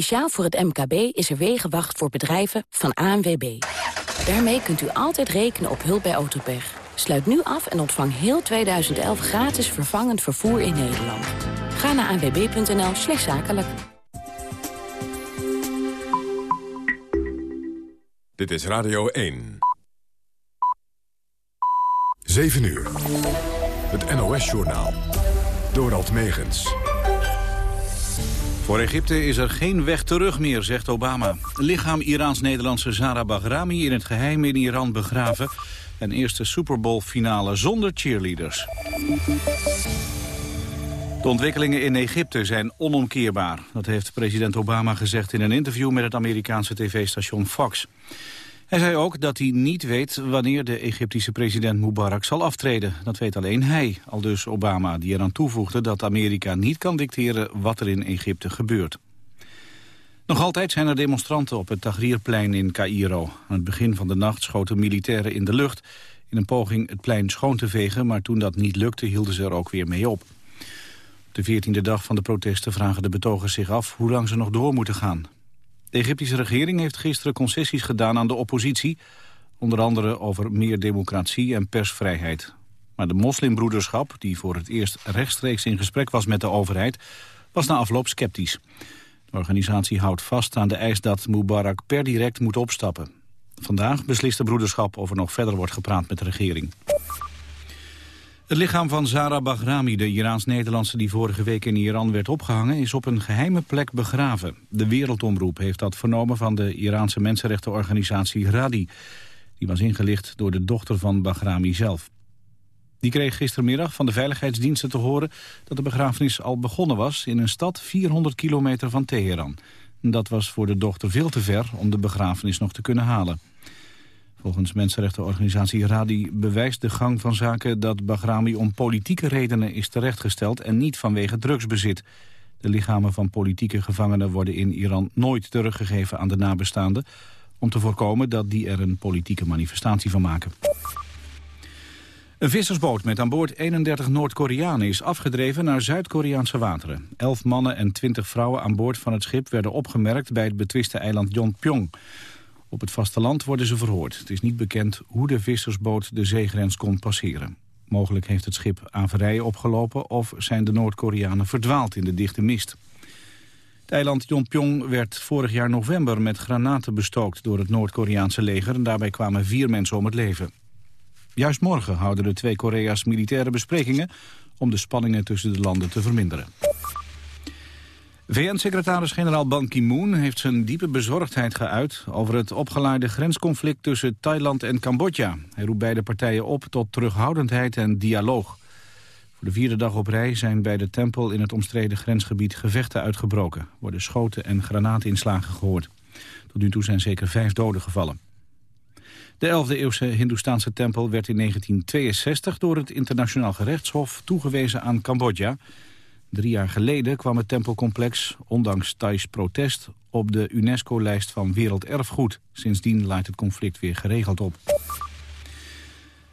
Speciaal voor het MKB is er Wegenwacht voor bedrijven van ANWB. Daarmee kunt u altijd rekenen op hulp bij autopech. Sluit nu af en ontvang heel 2011 gratis vervangend vervoer in Nederland. Ga naar anwb.nl slash zakelijk. Dit is Radio 1. 7 uur. Het NOS-journaal. Dorald Megens. Voor Egypte is er geen weg terug meer, zegt Obama. Lichaam Iraans-Nederlandse Zara Bahrami in het geheim in Iran begraven. Een eerste Super Bowl-finale zonder cheerleaders. De ontwikkelingen in Egypte zijn onomkeerbaar. Dat heeft president Obama gezegd in een interview met het Amerikaanse tv-station Fox. Hij zei ook dat hij niet weet wanneer de Egyptische president Mubarak zal aftreden. Dat weet alleen hij, al dus Obama, die eraan toevoegde dat Amerika niet kan dicteren wat er in Egypte gebeurt. Nog altijd zijn er demonstranten op het Tahrirplein in Cairo. Aan het begin van de nacht schoten militairen in de lucht... in een poging het plein schoon te vegen, maar toen dat niet lukte hielden ze er ook weer mee op. Op de veertiende dag van de protesten vragen de betogers zich af hoe lang ze nog door moeten gaan. De Egyptische regering heeft gisteren concessies gedaan aan de oppositie... onder andere over meer democratie en persvrijheid. Maar de moslimbroederschap, die voor het eerst rechtstreeks in gesprek was met de overheid... was na afloop sceptisch. De organisatie houdt vast aan de eis dat Mubarak per direct moet opstappen. Vandaag beslist de broederschap of er nog verder wordt gepraat met de regering. Het lichaam van Zara Bahrami, de Iraans-Nederlandse die vorige week in Iran werd opgehangen, is op een geheime plek begraven. De Wereldomroep heeft dat vernomen van de Iraanse mensenrechtenorganisatie Radi. Die was ingelicht door de dochter van Bahrami zelf. Die kreeg gistermiddag van de veiligheidsdiensten te horen dat de begrafenis al begonnen was in een stad 400 kilometer van Teheran. Dat was voor de dochter veel te ver om de begrafenis nog te kunnen halen. Volgens mensenrechtenorganisatie Radi bewijst de gang van zaken dat Bahrami om politieke redenen is terechtgesteld en niet vanwege drugsbezit. De lichamen van politieke gevangenen worden in Iran nooit teruggegeven aan de nabestaanden, om te voorkomen dat die er een politieke manifestatie van maken. Een vissersboot met aan boord 31 Noord-Koreanen is afgedreven naar Zuid-Koreaanse wateren. Elf mannen en 20 vrouwen aan boord van het schip werden opgemerkt bij het betwiste eiland Yonpyong. Op het vasteland worden ze verhoord. Het is niet bekend hoe de vissersboot de zeegrens kon passeren. Mogelijk heeft het schip averijen opgelopen of zijn de Noord-Koreanen verdwaald in de dichte mist. Het eiland Yonpyong werd vorig jaar november met granaten bestookt door het Noord-Koreaanse leger en daarbij kwamen vier mensen om het leven. Juist morgen houden de twee Korea's militaire besprekingen om de spanningen tussen de landen te verminderen. VN-secretaris-generaal Ban Ki-moon heeft zijn diepe bezorgdheid geuit... over het opgeleide grensconflict tussen Thailand en Cambodja. Hij roept beide partijen op tot terughoudendheid en dialoog. Voor de vierde dag op rij zijn bij de tempel in het omstreden grensgebied gevechten uitgebroken. Worden schoten en granaatinslagen gehoord. Tot nu toe zijn zeker vijf doden gevallen. De 11e eeuwse Hindoestaanse tempel werd in 1962 door het internationaal gerechtshof toegewezen aan Cambodja... Drie jaar geleden kwam het tempelcomplex, ondanks Thais protest, op de UNESCO-lijst van werelderfgoed. Sindsdien laat het conflict weer geregeld op.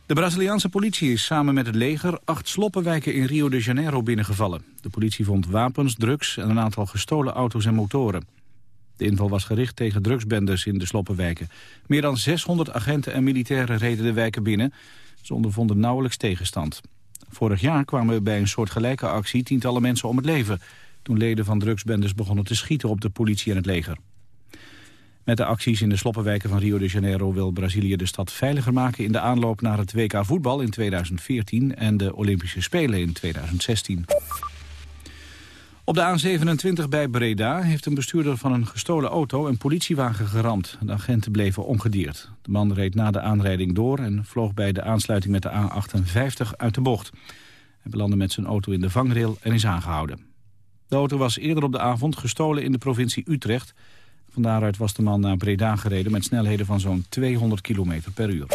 De Braziliaanse politie is samen met het leger acht sloppenwijken in Rio de Janeiro binnengevallen. De politie vond wapens, drugs en een aantal gestolen auto's en motoren. De inval was gericht tegen drugsbendes in de sloppenwijken. Meer dan 600 agenten en militairen reden de wijken binnen. Ze ondervonden nauwelijks tegenstand. Vorig jaar kwamen bij een soortgelijke actie tientallen mensen om het leven... toen leden van drugsbendes begonnen te schieten op de politie en het leger. Met de acties in de sloppenwijken van Rio de Janeiro wil Brazilië de stad veiliger maken in de aanloop naar het WK voetbal in 2014 en de Olympische Spelen in 2016. Op de A27 bij Breda heeft een bestuurder van een gestolen auto een politiewagen geramd. De agenten bleven ongedeerd. De man reed na de aanrijding door en vloog bij de aansluiting met de A58 uit de bocht. Hij belandde met zijn auto in de vangrail en is aangehouden. De auto was eerder op de avond gestolen in de provincie Utrecht. Van daaruit was de man naar Breda gereden met snelheden van zo'n 200 km per uur.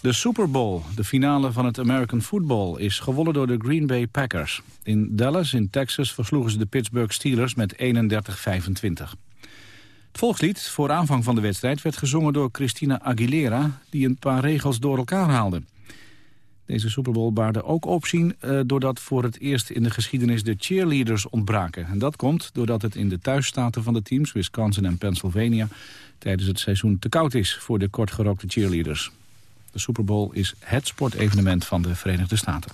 De Super Bowl, de finale van het American Football, is gewonnen door de Green Bay Packers. In Dallas in Texas versloegen ze de Pittsburgh Steelers met 31-25. Het volkslied voor aanvang van de wedstrijd werd gezongen door Christina Aguilera... die een paar regels door elkaar haalde. Deze Super Bowl baarde ook opzien uh, doordat voor het eerst in de geschiedenis de cheerleaders ontbraken. En dat komt doordat het in de thuisstaten van de teams, Wisconsin en Pennsylvania, tijdens het seizoen te koud is voor de kortgerookte cheerleaders. De Super Bowl is het sportevenement van de Verenigde Staten.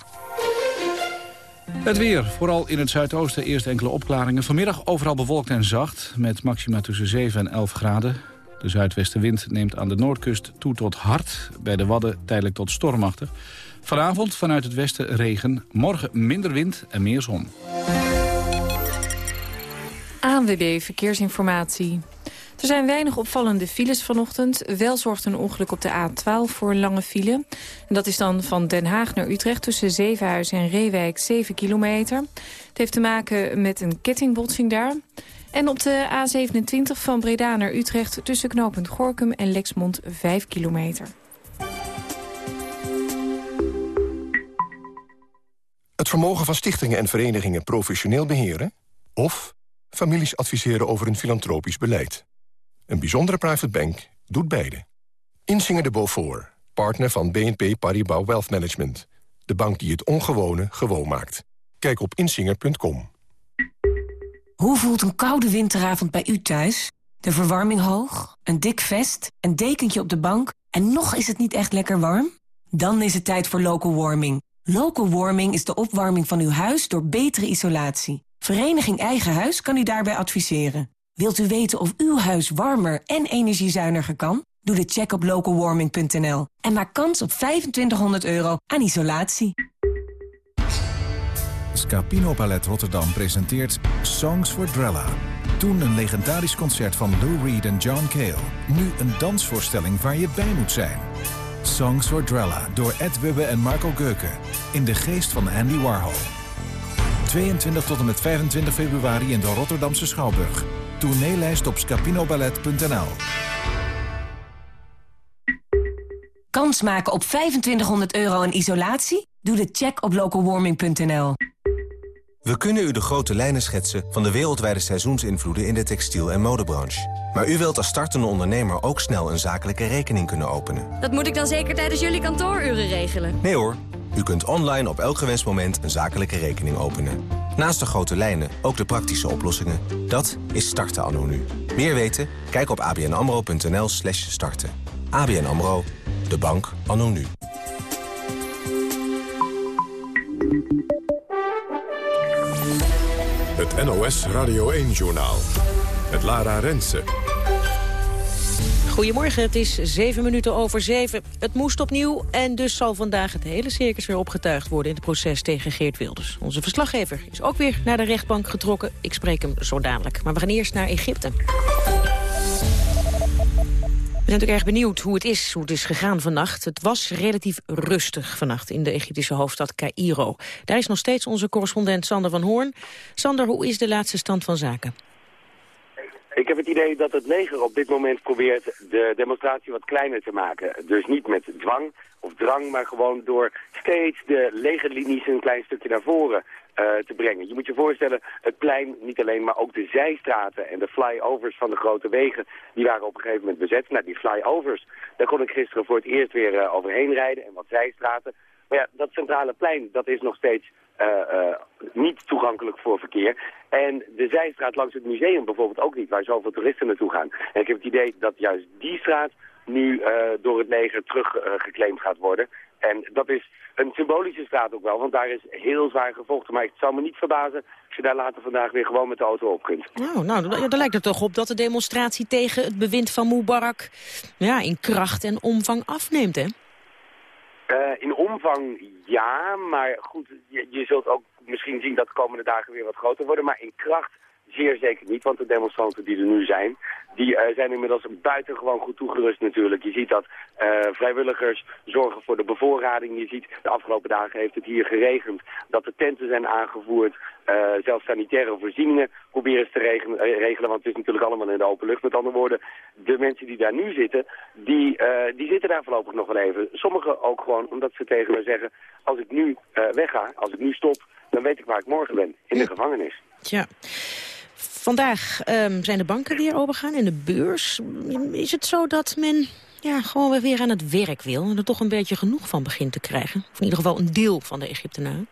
Het weer, vooral in het zuidoosten eerst enkele opklaringen. Vanmiddag overal bewolkt en zacht, met maxima tussen 7 en 11 graden. De zuidwestenwind neemt aan de noordkust toe tot hard. Bij de Wadden tijdelijk tot stormachtig. Vanavond vanuit het westen regen. Morgen minder wind en meer zon. ANWB Verkeersinformatie. Er zijn weinig opvallende files vanochtend. Wel zorgt een ongeluk op de A12 voor lange file. En dat is dan van Den Haag naar Utrecht tussen Zevenhuizen en Reewijk 7 kilometer. Het heeft te maken met een kettingbotsing daar. En op de A27 van Breda naar Utrecht tussen knooppunt Gorkum en Lexmond 5 kilometer. Het vermogen van stichtingen en verenigingen professioneel beheren... of families adviseren over een filantropisch beleid. Een bijzondere private bank doet beide. Insinger de Beaufort, partner van BNP Paribas Wealth Management. De bank die het ongewone gewoon maakt. Kijk op insinger.com. Hoe voelt een koude winteravond bij u thuis? De verwarming hoog, een dik vest, een dekentje op de bank... en nog is het niet echt lekker warm? Dan is het tijd voor local warming. Local warming is de opwarming van uw huis door betere isolatie. Vereniging Eigen Huis kan u daarbij adviseren. Wilt u weten of uw huis warmer en energiezuiniger kan? Doe de check op localwarming.nl en maak kans op 2500 euro aan isolatie. Scapino Ballet Rotterdam presenteert Songs for Drella. Toen een legendarisch concert van Lou Reed en John Cale. Nu een dansvoorstelling waar je bij moet zijn. Songs for Drella door Ed Wubbe en Marco Geuken. In de geest van Andy Warhol. 22 tot en met 25 februari in de Rotterdamse Schouwburg. Tourneelijst op scapinoballet.nl Kans maken op 2500 euro aan isolatie? Doe de check op localwarming.nl. We kunnen u de grote lijnen schetsen van de wereldwijde seizoensinvloeden in de textiel- en modebranche. Maar u wilt als startende ondernemer ook snel een zakelijke rekening kunnen openen. Dat moet ik dan zeker tijdens jullie kantooruren regelen? Nee hoor, u kunt online op elk gewenst moment een zakelijke rekening openen. Naast de grote lijnen ook de praktische oplossingen. Dat is starten anno nu. Meer weten? Kijk op abnamro.nl slash starten. ABN AMRO, de bank anno nu. Het NOS Radio 1-journaal. Het Lara Rensen. Goedemorgen, het is zeven minuten over zeven. Het moest opnieuw en dus zal vandaag het hele circus weer opgetuigd worden... in het proces tegen Geert Wilders. Onze verslaggever is ook weer naar de rechtbank getrokken. Ik spreek hem zo dadelijk. Maar we gaan eerst naar Egypte. We zijn natuurlijk erg benieuwd hoe het is, hoe het is gegaan vannacht. Het was relatief rustig vannacht in de Egyptische hoofdstad Cairo. Daar is nog steeds onze correspondent Sander van Hoorn. Sander, hoe is de laatste stand van zaken? Ik heb het idee dat het leger op dit moment probeert de demonstratie wat kleiner te maken. Dus niet met dwang of drang, maar gewoon door steeds de legerlinies een klein stukje naar voren uh, te brengen. Je moet je voorstellen, het plein niet alleen, maar ook de zijstraten en de flyovers van de grote wegen, die waren op een gegeven moment bezet. Nou, die flyovers, daar kon ik gisteren voor het eerst weer uh, overheen rijden en wat zijstraten. Maar ja, dat centrale plein, dat is nog steeds niet toegankelijk voor verkeer. En de zijstraat langs het museum bijvoorbeeld ook niet, waar zoveel toeristen naartoe gaan. En ik heb het idee dat juist die straat nu uh, door het leger teruggeclaimd gaat worden. En dat is een symbolische straat ook wel, want daar is heel zwaar gevochten. Maar het zou me niet verbazen als je daar later vandaag weer gewoon met de auto op kunt. Oh, nou, dan lijkt het toch op dat de demonstratie tegen het bewind van Mubarak ja, in kracht en omvang afneemt, hè? Uh, in omvang ja, maar goed, je, je zult ook misschien zien dat de komende dagen weer wat groter worden. Maar in kracht zeer zeker niet, want de demonstranten die er nu zijn, die uh, zijn inmiddels buitengewoon goed toegerust natuurlijk. Je ziet dat uh, vrijwilligers zorgen voor de bevoorrading. Je ziet, de afgelopen dagen heeft het hier geregend, dat de tenten zijn aangevoerd. Uh, zelfs sanitaire voorzieningen proberen ze te regelen, regelen, want het is natuurlijk allemaal in de open lucht. Met andere woorden, de mensen die daar nu zitten, die, die zitten daar voorlopig nog wel even. Sommigen ook gewoon omdat ze tegen me zeggen, als ik nu wegga, als ik nu stop, dan weet ik waar ik morgen ben, in de gevangenis. Tja. Vandaag um, zijn de banken weer opengegaan en de beurs. Is het zo dat men ja, gewoon weer aan het werk wil... en er toch een beetje genoeg van begint te krijgen. Of in ieder geval een deel van de Egyptenaren.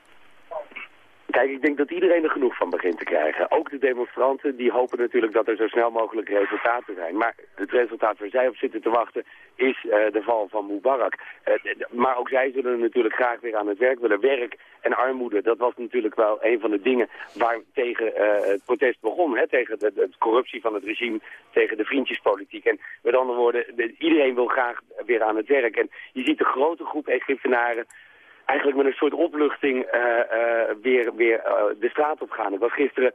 Kijk, ik denk dat iedereen er genoeg van begint te krijgen. Ook de demonstranten, die hopen natuurlijk dat er zo snel mogelijk resultaten zijn. Maar het resultaat waar zij op zitten te wachten is uh, de val van Mubarak. Uh, maar ook zij zullen natuurlijk graag weer aan het werk willen. Werk en armoede, dat was natuurlijk wel een van de dingen waar tegen uh, het protest begon. Hè? Tegen de, de, corruptie van het regime, tegen de vriendjespolitiek. En met andere woorden, de, iedereen wil graag weer aan het werk. En je ziet een grote groep Egyptenaren eigenlijk met een soort opluchting uh, uh, weer, weer uh, de straat op gaan. Ik was gisteren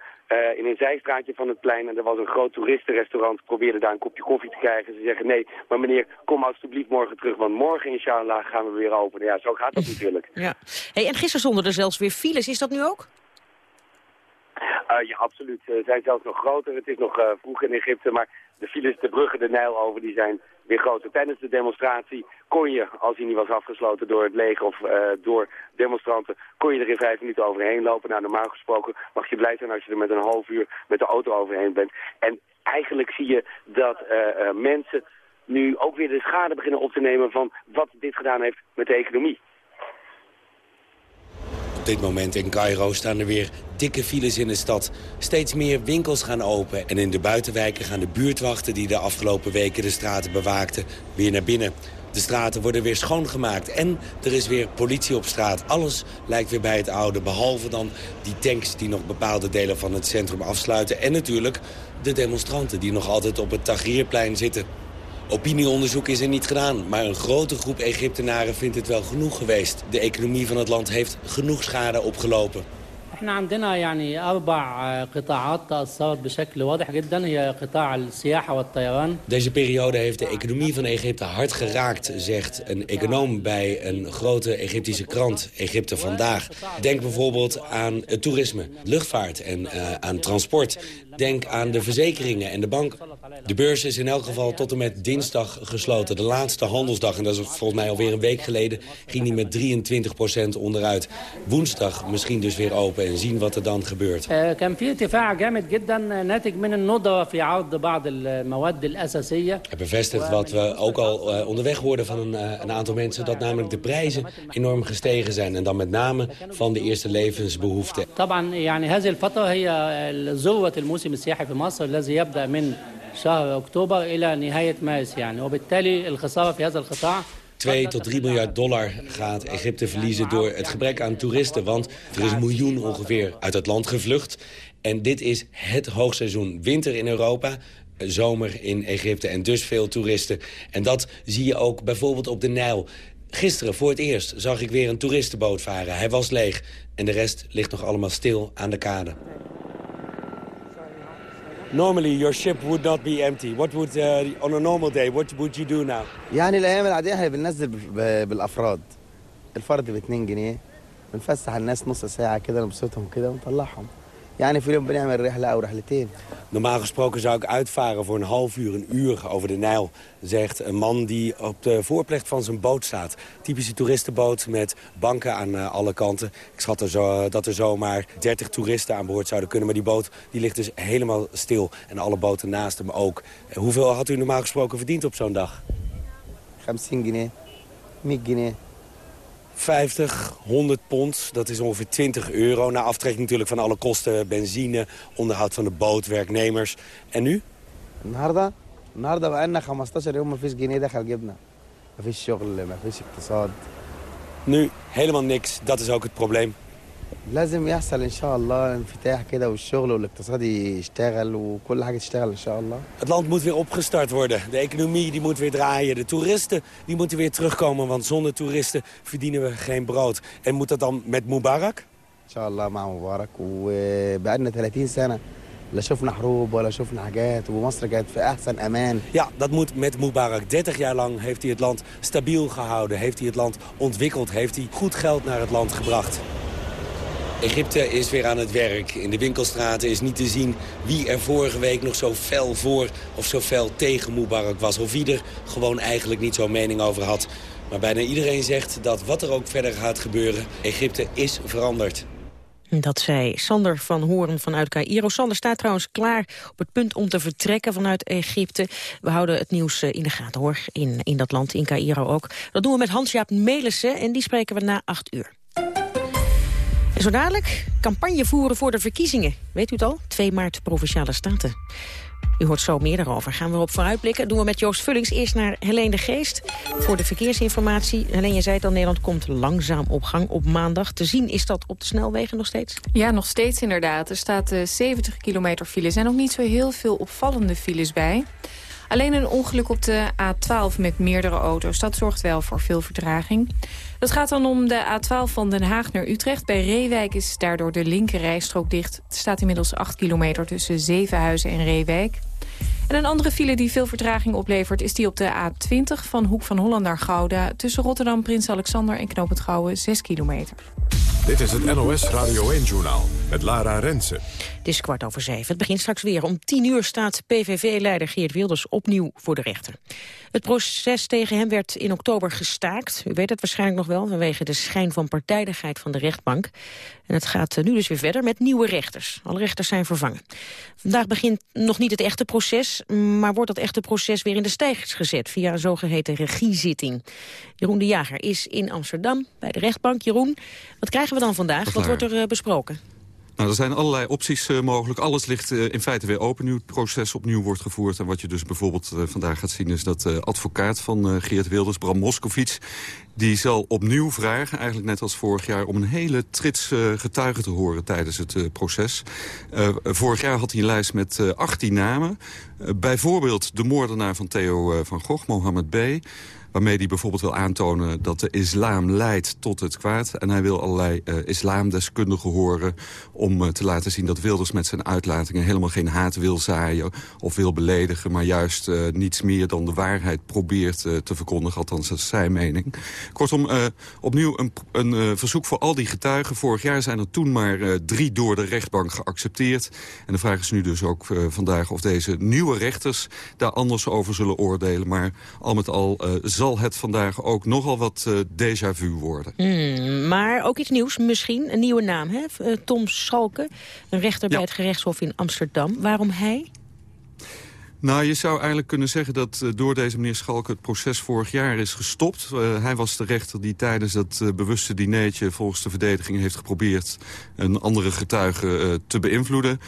in een zijstraatje van het plein en er was een groot toeristenrestaurant. Ik probeerde daar een kopje koffie te krijgen. Ze zeggen nee, maar meneer, kom alstublieft morgen terug, want morgen inshallah gaan we weer openen. Ja, zo gaat dat natuurlijk. Ja. Hey, en gisteren stonden er zelfs weer files. Is dat nu ook? ja, absoluut. Ze zijn zelfs nog groter. Het is nog vroeg in Egypte, maar de files, de bruggen, de Nijl over, die zijn weer groter. Tijdens de demonstratie kon je, als hij niet was afgesloten door het leger of uh, door demonstranten, kon je er in vijf minuten overheen lopen. Nou, normaal gesproken mag je blij zijn als je er met een half uur met de auto overheen bent. En eigenlijk zie je dat uh, uh, mensen nu ook weer de schade beginnen op te nemen van wat dit gedaan heeft met de economie dit moment in Cairo staan er weer dikke files in de stad. Steeds meer winkels gaan open en in de buitenwijken gaan de buurtwachten... die de afgelopen weken de straten bewaakten, weer naar binnen. De straten worden weer schoongemaakt en er is weer politie op straat. Alles lijkt weer bij het oude, behalve dan die tanks die nog bepaalde delen van het centrum afsluiten. En natuurlijk de demonstranten die nog altijd op het Tahrirplein zitten. Opinieonderzoek is er niet gedaan, maar een grote groep Egyptenaren vindt het wel genoeg geweest. De economie van het land heeft genoeg schade opgelopen. احنا عندنا يعني اربع قطاعات تاثرت بشكل واضح جدا هي قطاع السياحه والطيران. Deze periode heeft de economie van Egypte hard geraakt, zegt een econoom bij een grote Egyptische krant, Egypte vandaag. Denk bijvoorbeeld aan het toerisme, luchtvaart en uh, aan transport. Denk aan de verzekeringen en de bank. De beurs is in elk geval tot en met dinsdag gesloten. De laatste handelsdag, en dat is volgens mij alweer een week geleden... ging die met 23 onderuit. Woensdag misschien dus weer open en zien wat er dan gebeurt. Het bevestigt wat we ook al eh, onderweg hoorden van een, eh, een aantal mensen... dat namelijk de prijzen enorm gestegen zijn. En dan met name van de eerste levensbehoeften. طبعا يعني هذه الفترة هي ذروة الموسم السياحي في مصر الذي يبدأ من شهر أكتوبر إلى نهاية مارس يعني وبالتالي الخسارة في هذا القطاع 2 tot 3 miljard dollar gaat Egypte verliezen door het gebrek aan toeristen. Want er is een miljoen ongeveer uit het land gevlucht. En dit is het hoogseizoen. Winter in Europa, zomer in Egypte en dus veel toeristen. En dat zie je ook bijvoorbeeld op de Nijl. Gisteren voor het eerst zag ik weer een toeristenboot varen. Hij was leeg en de rest ligt nog allemaal stil aan de kade. Normally your ship would not be empty. What would uh, on a normal day what would you do now? يعني الأيام العادية إحنا بننزل بالأفراد الفرد ب 2 جنيه بنفسح الناس نص ساعة كده نبسطهم كده ونطلعهم يعني في اليوم بنعمل رحله او رحلتين Normaal gesproken zou ik uitvaren voor een half uur, een uur over de Nijl, zegt een man die op de voorplecht van zijn boot staat. Typische toeristenboot met banken aan uh, alle kanten. Ik schat er zo, dat er zomaar 30 toeristen aan boord zouden kunnen, maar die boot die ligt dus helemaal stil. En alle boten naast hem ook. Uh, hoeveel had u normaal gesproken verdiend op zo'n dag? 50 guinea, 100 guinea. 50, 100 pond, dat is ongeveer 20 euro. Na aftrekking natuurlijk van alle kosten, benzine, onderhoud van de boot, werknemers. En nu? النهارده النهارده بقالنا 15 يوم مفيش جنيه دخل جبنا مفيش شغل مفيش اقتصاد Nu helemaal niks, dat is ook het probleem. لازم يحصل ان شاء الله انفتاح كده والشغل والاقتصاد يشتغل وكل حاجه تشتغل ان شاء الله Het land moet weer opgestart worden. De economie die moet weer draaien. De toeristen die moeten weer terugkomen. Want zonder toeristen verdienen we geen brood. En moet dat dan met Mubarak? ان شاء الله مع مبارك وبقالنا 30 سنه لا شفنا حروب ولا شفنا حاجات ومصر كانت في احسن امان Ja, dat moet met Mubarak. 30 jaar lang heeft hij het land stabiel gehouden. Heeft hij het land ontwikkeld. Heeft hij goed geld naar het land gebracht. Egypte is weer aan het werk. In de winkelstraten is niet te zien wie er vorige week nog zo fel voor of zo fel tegen Mubarak was. Of wie er gewoon eigenlijk niet zo'n mening over had. Maar bijna iedereen zegt dat wat er ook verder gaat gebeuren, Egypte is veranderd. Dat zei Sander van Hoorn vanuit Cairo. Sander staat trouwens klaar op het punt om te vertrekken vanuit Egypte. We houden het nieuws eh, in de gaten hoor, in, in dat land, in Cairo ook. Dat doen we met Hans-Jaap Melissen en die spreken we na acht uur. Zo dadelijk campagne voeren voor de verkiezingen. Weet u het al? 2 maart Provinciale Staten. U hoort zo meer daarover. Gaan we op vooruitblikken. doen we met Joost Vullings eerst naar Helene de Geest. Voor de verkeersinformatie. Helene, je zei het al, Nederland komt langzaam op gang op maandag. Te zien is dat op de snelwegen nog steeds? Ja, nog steeds inderdaad. Er staat uh, 70 kilometer file. Er zijn ook niet zo heel veel opvallende files bij. Alleen een ongeluk op de A12 met meerdere auto's. Dat zorgt wel voor veel vertraging. Dat gaat dan om de A12 van Den Haag naar Utrecht. Bij Reewijk is daardoor de linker rijstrook dicht. Het staat inmiddels 8 kilometer tussen Zevenhuizen en Reewijk. En een andere file die veel vertraging oplevert... is die op de A20 van Hoek van Holland naar Gouda... tussen Rotterdam, Prins Alexander en Knoop Gouwen 6 kilometer. Dit is het NOS Radio 1-journaal met Lara Rensen. Het is kwart over zeven. Het begint straks weer. Om tien uur staat PVV-leider Geert Wilders opnieuw voor de rechter. Het proces tegen hem werd in oktober gestaakt. U weet het waarschijnlijk nog wel, vanwege de schijn van partijdigheid van de rechtbank. En het gaat nu dus weer verder met nieuwe rechters. Alle rechters zijn vervangen. Vandaag begint nog niet het echte proces, maar wordt dat echte proces weer in de stijgers gezet via een zogeheten regiezitting. Jeroen de Jager is in Amsterdam bij de rechtbank. Jeroen, wat krijgen we dan vandaag? Wat wordt er uh, besproken? Nou, er zijn allerlei opties uh, mogelijk. Alles ligt uh, in feite weer open nu het proces opnieuw wordt gevoerd. En wat je dus bijvoorbeeld uh, vandaag gaat zien is dat de advocaat van Geert Wilders, Bram Moskowitz... die zal opnieuw vragen, eigenlijk net als vorig jaar... om een hele trits getuigen te horen tijdens het proces. vorig jaar had hij een lijst met 18 namen. bijvoorbeeld de moordenaar van Theo van Gogh, Mohammed B., waarmee hij bijvoorbeeld wil aantonen dat de islam leidt tot het kwaad. En hij wil allerlei uh, islamdeskundigen horen om uh, te laten zien dat Wilders met zijn uitlatingen helemaal geen haat wil zaaien of wil beledigen, maar juist uh, niets meer dan de waarheid probeert te verkondigen. Althans, dat is zijn mening. Kortom, opnieuw een, een verzoek voor al die getuigen. Vorig jaar zijn er toen maar drie door de rechtbank geaccepteerd. En de vraag is nu dus ook vandaag of deze nieuwe rechters daar anders over zullen oordelen. Maar al met al zal het vandaag ook nogal wat uh, déjà vu worden. Mm, maar ook iets nieuws misschien, een nieuwe naam. Hè? Uh, Tom Schalke, een rechter ja. bij het gerechtshof in Amsterdam. Waarom hij? Nou, je zou eigenlijk kunnen zeggen dat uh, door deze meneer Schalke het proces vorig jaar is gestopt. Uh, hij was de rechter die tijdens dat uh, bewuste dineetje volgens de verdediging heeft geprobeerd een andere getuige te beïnvloeden.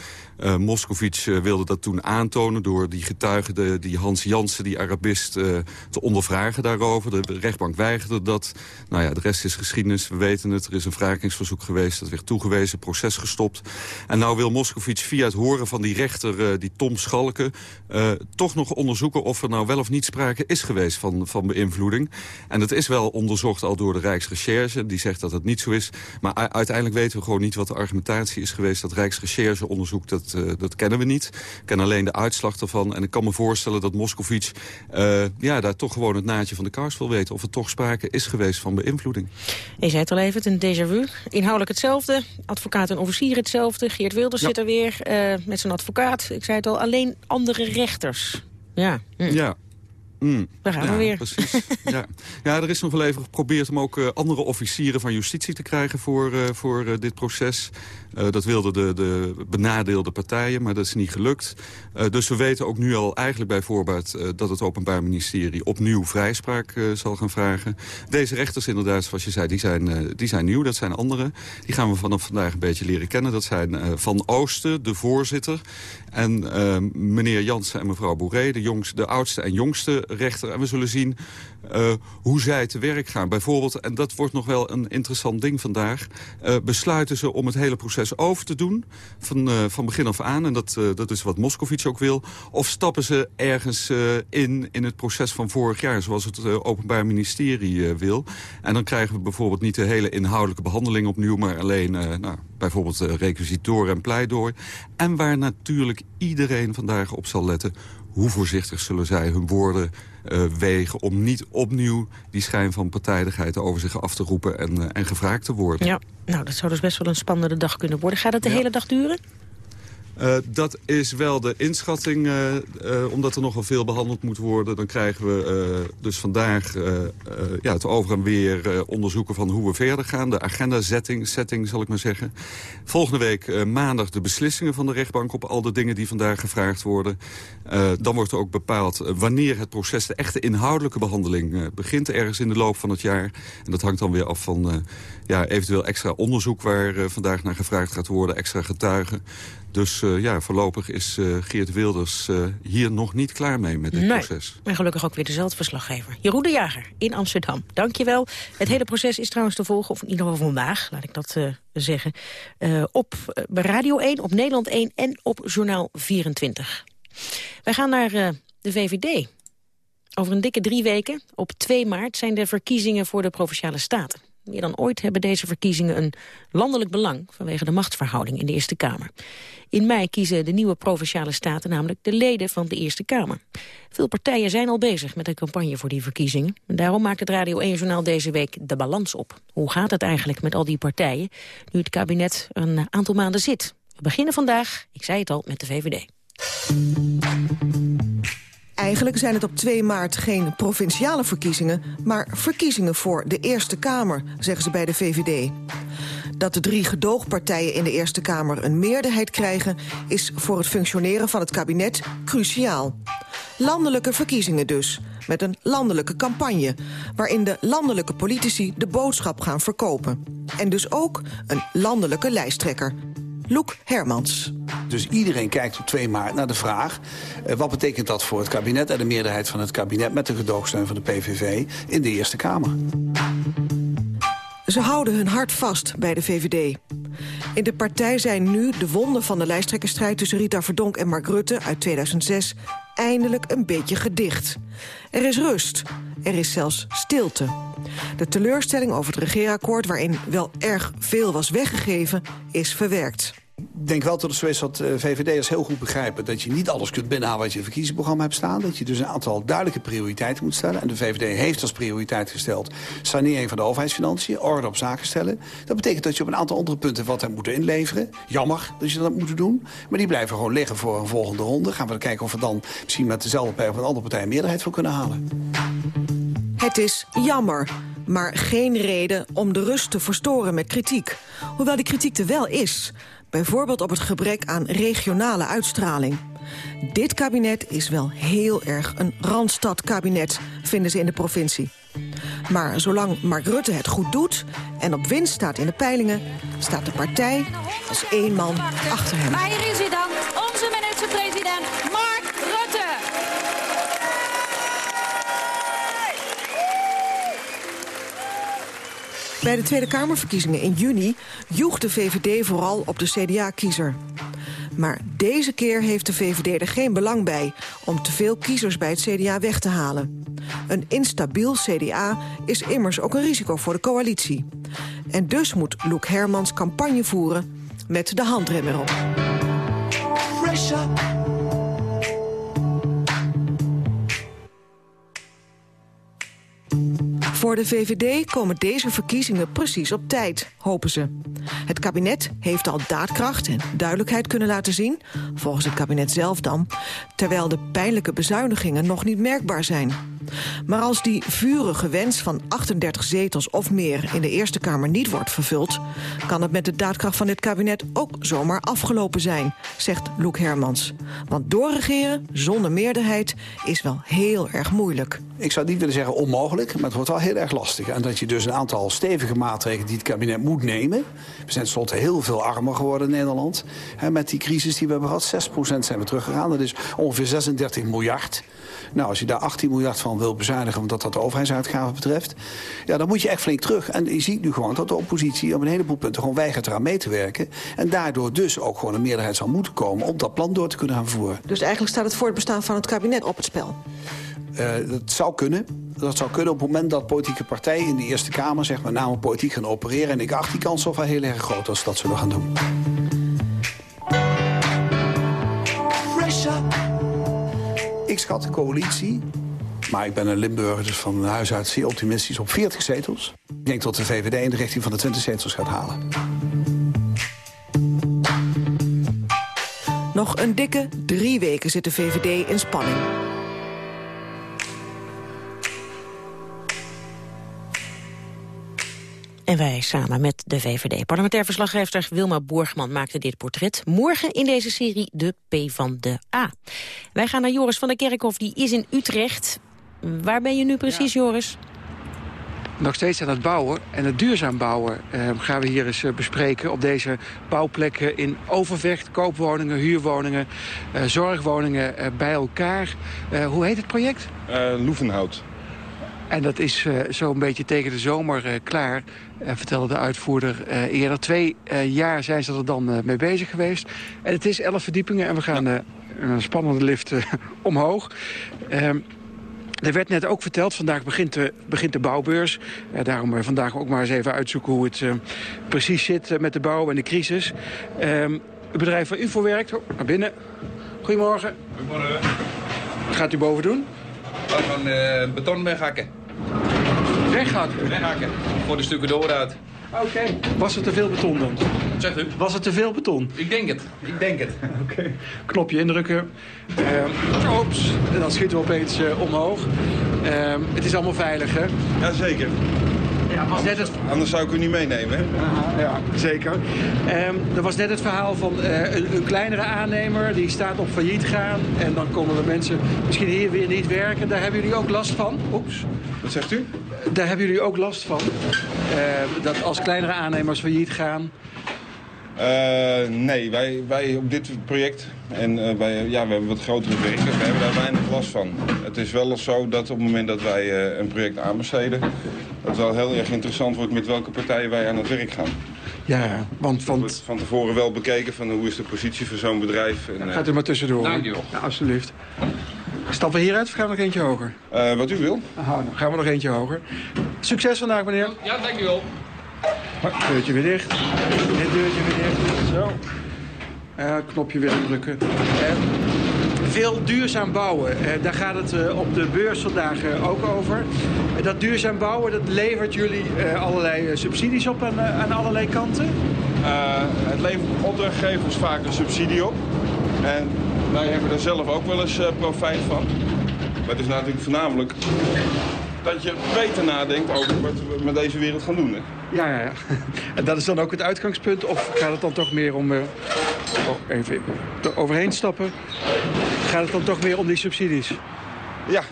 Uh, wilde dat toen aantonen door die getuige, de, die Hans Jansen, die Arabist, uh, te ondervragen daarover. De rechtbank weigerde dat. Nou ja, de rest is geschiedenis, we weten het. Er is een wrakingsverzoek geweest, dat werd toegewezen, proces gestopt. En nou wil Moscovic via het horen van die rechter, die Tom Schalke... toch nog onderzoeken of er nou wel of niet sprake is geweest van, van beïnvloeding. En dat is wel onderzocht al door de Rijksrecherche. Die zegt dat het niet zo is. Maar uiteindelijk weten we gewoon niet wat de argumentatie is geweest. Dat Rijksrecherche onderzoekt dat uh, dat kennen we niet. Ik ken alleen de uitslag ervan. En ik kan me voorstellen dat Moscovic uh, ja, daar toch gewoon het naadje van de kous wil weten. Of er toch sprake is geweest van beïnvloeding. Je zei het al even, een déjà vu. Inhoudelijk hetzelfde. Advocaat en officier hetzelfde. Geert Wilders ja. zit er weer uh, met zijn advocaat. Ik zei het al, alleen andere rechters. Ja. Hm. Ja. Mm. Daar gaan ja, we weer. Precies. ja. ja, er is nog wel even geprobeerd om ook uh, andere officieren van justitie te krijgen voor, uh, voor uh, dit proces. dat wilden de, de benadeelde partijen, maar dat is niet gelukt. dus we weten ook nu al eigenlijk bij voorbaat dat het Openbaar Ministerie opnieuw vrijspraak zal gaan vragen. Deze rechters inderdaad, zoals je zei, die zijn, die zijn nieuw. Dat zijn anderen. Die gaan we vanaf vandaag een beetje leren kennen. Dat zijn Van Oosten, de voorzitter. En meneer Jansen en mevrouw Bourré, de, jongste, de oudste en jongste rechter. En we zullen zien uh, hoe zij te werk gaan. Bijvoorbeeld, en dat wordt nog wel een interessant ding vandaag... Uh, besluiten ze om het hele proces over te doen van, uh, van begin af aan. En dat, dat is wat Moscovici ook wil. Of stappen ze ergens in in het proces van vorig jaar... zoals het Openbaar Ministerie wil. En dan krijgen we bijvoorbeeld niet de hele inhoudelijke behandeling opnieuw... maar alleen nou, bijvoorbeeld requisitoren en pleidooi. En waar natuurlijk iedereen vandaag op zal letten hoe voorzichtig zullen zij hun woorden uh, wegen... om niet opnieuw die schijn van partijdigheid over zich af te roepen en, uh, en gevraagd te worden. Ja, nou, dat zou dus best wel een spannende dag kunnen worden. Gaat het de ja. hele dag duren? Uh, dat is wel de inschatting, uh, uh, omdat er nogal veel behandeld moet worden. Dan krijgen we dus vandaag ja, het over en weer onderzoeken van hoe we verder gaan. De agenda-setting, setting, zal ik maar zeggen. Volgende week maandag de beslissingen van de rechtbank... op al de dingen die vandaag gevraagd worden. dan wordt er ook bepaald wanneer het proces, de echte inhoudelijke behandeling... begint ergens in de loop van het jaar. En dat hangt dan weer af van ja, eventueel extra onderzoek... waar vandaag naar gevraagd gaat worden, extra getuigen. Dus uh, ja, voorlopig is uh, Geert Wilders uh, hier nog niet klaar mee met dit nee. proces. En gelukkig ook weer dezelfde verslaggever. Jeroen de Jager in Amsterdam. Dankjewel. Het hele proces is trouwens te volgen, of in ieder geval vandaag, laat ik dat zeggen. op Radio 1, op Nederland 1 en op Journaal 24. Wij gaan naar de VVD. Over een dikke drie weken, op 2 maart, zijn de verkiezingen voor de Provinciale Staten. Meer dan ooit hebben deze verkiezingen een landelijk belang... vanwege de machtsverhouding in de Eerste Kamer. In mei kiezen de nieuwe Provinciale Staten namelijk de leden van de Eerste Kamer. Veel partijen zijn al bezig met de campagne voor die verkiezingen. En daarom maakt het Radio 1-journaal deze week de balans op. Hoe gaat het eigenlijk met al die partijen, nu het kabinet een aantal maanden zit? We beginnen vandaag, ik zei het al, met de VVD. Eigenlijk zijn het op 2 maart geen provinciale verkiezingen... maar verkiezingen voor de Eerste Kamer, zeggen ze bij de VVD. Dat de drie gedoogpartijen in de Eerste Kamer een meerderheid krijgen... is voor het functioneren van het kabinet cruciaal. Landelijke verkiezingen dus, met een landelijke campagne... waarin de landelijke politici de boodschap gaan verkopen. En dus ook een landelijke lijsttrekker, Loek Hermans. Dus iedereen kijkt op 2 maart naar de vraag... Uh, wat betekent dat voor het kabinet en de meerderheid van het kabinet... met de gedoogsteun van de PVV in de Eerste Kamer. Ze houden hun hart vast bij de VVD. In de partij zijn nu de wonden van de lijsttrekkerstrijd... tussen Rita Verdonk en Mark Rutte uit 2006 eindelijk een beetje gedicht. Er is rust. Er is zelfs stilte. De teleurstelling over het regeerakkoord... waarin wel erg veel was weggegeven, is verwerkt. Ik denk wel dat het zo is dat uh, VVD'ers heel goed begrijpen... dat je niet alles kunt binnenhalen wat je in verkiezingsprogramma hebt staan. Dat je dus een aantal duidelijke prioriteiten moet stellen. En de VVD heeft als prioriteit gesteld... sanering van de overheidsfinanciën, orde op zaken stellen. Dat betekent dat je op een aantal andere punten wat hebt moeten inleveren. Jammer dat je dat moet doen. Maar die blijven gewoon liggen voor een volgende ronde. Gaan we kijken of we dan misschien met dezelfde partij... of een andere partij een meerderheid voor kunnen halen. Het is jammer, maar geen reden om de rust te verstoren met kritiek. Hoewel die kritiek er wel is. Bijvoorbeeld op het gebrek aan regionale uitstraling. Dit kabinet is wel heel erg een Randstad-kabinet, vinden ze in de provincie. Maar zolang Mark Rutte het goed doet en op winst staat in de peilingen... staat de partij als één man achter hem. Maar hier is hij dan, onze minister-president Bij de Tweede Kamerverkiezingen in juni joeg de VVD vooral op de CDA-kiezer. Maar deze keer heeft de VVD er geen belang bij om te veel kiezers bij het CDA weg te halen. Een instabiel CDA is immers ook een risico voor de coalitie. En dus moet Loek Hermans campagne voeren met de handrem erop. Voor de VVD komen deze verkiezingen precies op tijd, hopen ze. Het kabinet heeft al daadkracht en duidelijkheid kunnen laten zien... volgens het kabinet zelf dan... terwijl de pijnlijke bezuinigingen nog niet merkbaar zijn. Maar als die vurige wens van 38 zetels of meer... in de Eerste Kamer niet wordt vervuld... kan het met de daadkracht van dit kabinet ook zomaar afgelopen zijn... zegt Loek Hermans. Want doorregeren zonder meerderheid is wel heel erg moeilijk. Ik zou niet willen zeggen onmogelijk, maar het wordt wel heel erg lastig. En dat je dus een aantal stevige maatregelen die het kabinet moet nemen... we zijn tenslotte heel veel armer geworden in Nederland... Hè, met die crisis die we hebben gehad. 6% zijn we teruggegaan, dat is ongeveer 36 miljard... Nou, als je daar 18 miljard van wil bezuinigen... omdat dat de overheidsuitgaven betreft... ja, dan moet je echt flink terug. En je ziet nu gewoon dat de oppositie op een heleboel punten... gewoon weigert eraan mee te werken. En daardoor dus ook gewoon een meerderheid zal moeten komen... om dat plan door te kunnen gaan voeren. Dus eigenlijk staat het voortbestaan van het kabinet op het spel? Uh, dat zou kunnen. Dat zou kunnen op het moment dat politieke partijen in de Eerste Kamer... zeg maar namelijk politiek gaan opereren. En ik acht die kans toch wel heel erg groot als ze dat zullen gaan doen. Ik schat de coalitie, maar ik ben een Limburger, dus van huis uit zeer optimistisch, op 40 zetels. Ik denk dat de VVD in de richting van de 20 zetels gaat halen. Nog een dikke drie weken zit de VVD in spanning. En wij samen met de VVD. Parlementair verslaggever Wilma Borgman maakte dit portret. Morgen in deze serie de P van de A. Wij gaan naar Joris van der Kerkhof, die is in Utrecht. Waar ben je nu precies, Joris? nog steeds aan het bouwen. En het duurzaam bouwen eh, gaan we hier eens eh, bespreken op deze bouwplekken in Overvecht. Koopwoningen, huurwoningen, eh, zorgwoningen eh, bij elkaar. Eh, hoe heet het project? Loevenhout. En dat is uh, zo'n beetje tegen de zomer uh, klaar, uh, vertelde de uitvoerder eerder. Twee jaar zijn ze er dan mee bezig geweest. En het is elf verdiepingen en we gaan een spannende lift omhoog. Er werd net ook verteld, vandaag begint de, begint de bouwbeurs. Uh, daarom uh, vandaag ook maar eens even uitzoeken hoe het uh, precies zit met de bouw en de crisis. Ehm, het bedrijf waar u voor werkt, oh, naar binnen. Goedemorgen. Goedemorgen. Wat gaat u boven doen? We gaan beton weghakken. Weghakken? Weghakken, voor de stukken dooruit. Oké. Okay. Was er te veel beton dan? Wat zegt u? Was er te veel beton? Ik denk het. Ik denk het. Oké. Okay. Knopje indrukken. Uh, ops. En dan schieten we opeens uh, omhoog. Uh, het is allemaal veilig, hè? Jazeker. Ja, was net het... Anders zou ik u niet meenemen, hè? Aha, ja, zeker. Um, er was net het verhaal van uh, een, een, kleinere aannemer... die staat op failliet gaan. En dan komen de mensen misschien hier weer niet werken. Daar hebben jullie ook last van? Oeps. Wat zegt u? Daar hebben jullie ook last van? Uh, dat als kleinere aannemers failliet gaan? Uh, nee, wij, wij op dit project en uh, wij, ja, we hebben wat grotere werken, we hebben daar weinig last van. Het is wel zo dat op het moment dat wij uh, een project aanbesteden... het wel heel erg interessant wordt met welke partijen wij aan het werk gaan. Ja, want... want... wordt van tevoren wel bekeken van hoe is de positie van zo'n bedrijf. En, gaat u maar tussendoor. Dank u wel. Ja, alsjeblieft. Stappen we hieruit of gaan we nog eentje hoger? wat u wil. Aha, dan gaan we nog eentje hoger. Succes vandaag, meneer. Ja, dank u wel. Deurtje weer dicht. Dit deurtje weer dicht. Zo. Uh, knopje weer indrukken. Uh, veel duurzaam bouwen. Uh, daar gaat het uh, op de beurs vandaag ook over. dat duurzaam bouwen, dat levert jullie allerlei subsidies op aan, aan allerlei kanten? het levert opdrachtgevers vaak een subsidie op. En wij hebben er zelf ook wel eens profijt van. Maar het is natuurlijk voornamelijk dat je beter nadenkt over wat we met deze wereld gaan doen. Hè? Ja, ja, ja. En dat is dan ook het uitgangspunt? Of gaat het dan toch meer om... Uh, oh, even er overheen stappen. Gaat het dan toch meer om die subsidies? Ja,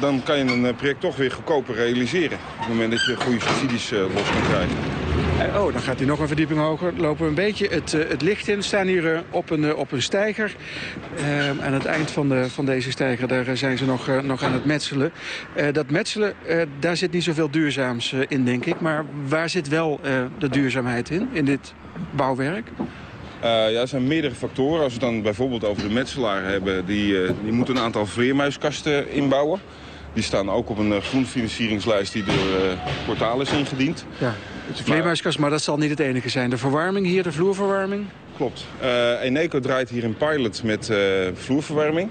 dan kan je een project toch weer goedkoper realiseren. Op het moment dat je goede subsidies uh, los kan krijgen. Oh, dan gaat hij nog een verdieping hoger. Lopen we een beetje het, uh, het licht in. We staan hier uh, op, een, uh, op een steiger. Ehm, aan het eind van, de, van deze steiger daar zijn ze nog, nog aan het metselen. dat metselen, daar zit niet zoveel duurzaams in, denk ik. Maar waar zit wel de duurzaamheid in, in dit bouwwerk? Uh, ja, er zijn meerdere factoren. Als we het dan bijvoorbeeld over de metselaar hebben... die, uh, die moeten een aantal vleermuiskasten inbouwen. Die staan ook op een groenfinancieringslijst die door uh, portaal is ingediend. Ja, vleermuiskast, maar dat zal niet het enige zijn. De verwarming hier, de vloerverwarming? Klopt. Eneco draait hier een pilot met vloerverwarming.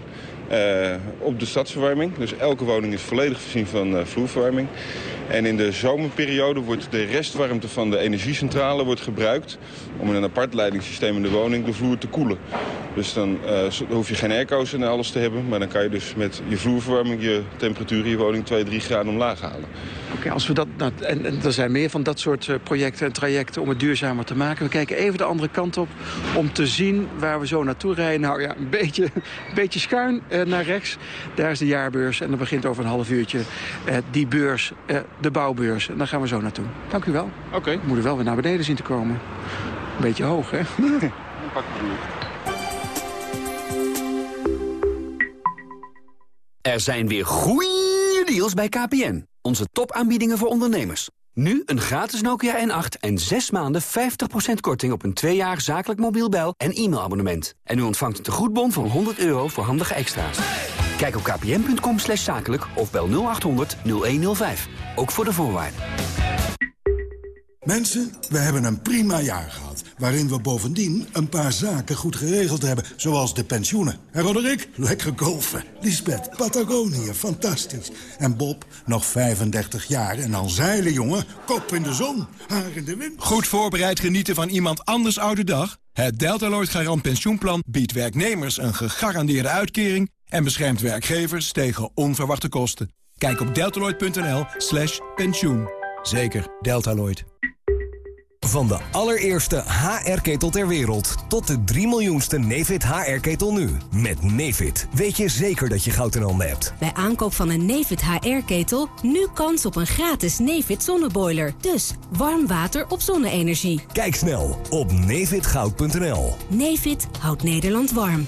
Uh, op de stadsverwarming. Dus elke woning is volledig voorzien van vloerverwarming. En in de zomerperiode wordt de restwarmte van de energiecentrale wordt gebruikt... om in een apart leidingssysteem in de woning de vloer te koelen. Dus dan uh, hoef je geen airco's en alles te hebben... maar dan kan je dus met je vloerverwarming je temperatuur in je woning 2, 3 graden omlaag halen. Oké, als we dat, nou, en, er zijn meer van dat soort uh, projecten en trajecten om het duurzamer te maken. We kijken even de andere kant op om te zien waar we zo naartoe rijden. Nou ja, een beetje, een beetje schuin uh, naar rechts. Daar is de jaarbeurs en dat begint over een half uurtje die beurs de bouwbeurs. En daar gaan we zo naartoe. Dank u wel. Oké. Okay. We moeten wel weer naar beneden zien te komen. Een beetje hoog, hè? Pak Er zijn weer goeie deals bij KPN. Onze topaanbiedingen voor ondernemers. Nu een gratis Nokia N8 en 6 maanden 50% korting op een 2 jaar zakelijk mobiel bel- en e-mailabonnement. En u ontvangt een tegoedbon van 100 euro voor handige extra's. Kijk op kpn.com slash zakelijk of bel 0800 0105. Ook voor de voorwaarden. Mensen, we hebben een prima jaar gehad. Waarin we bovendien een paar zaken goed geregeld hebben. Zoals de pensioenen. En Roderick, lekker golfen. Lisbeth, Patagonië, fantastisch. En Bob, nog 35 jaar en al zeilen, jongen. Kop in de zon, haar in de wind. Goed voorbereid genieten van iemand anders oude dag? Het Deltaloid Garant pensioenplan biedt werknemers een gegarandeerde uitkering... en beschermt werkgevers tegen onverwachte kosten. Kijk op deltaloid.nl slash pensioen. Zeker, Deltaloid. Van de allereerste HR-ketel ter wereld tot de 3 miljoenste Nefit HR-ketel nu. Met Nefit weet je zeker dat je goud in handen hebt. Bij aankoop van een Nefit HR-ketel nu kans op een gratis Nefit zonneboiler. Dus warm water op zonne-energie. Kijk snel op nefitgoud.nl. Nefit houdt Nederland warm.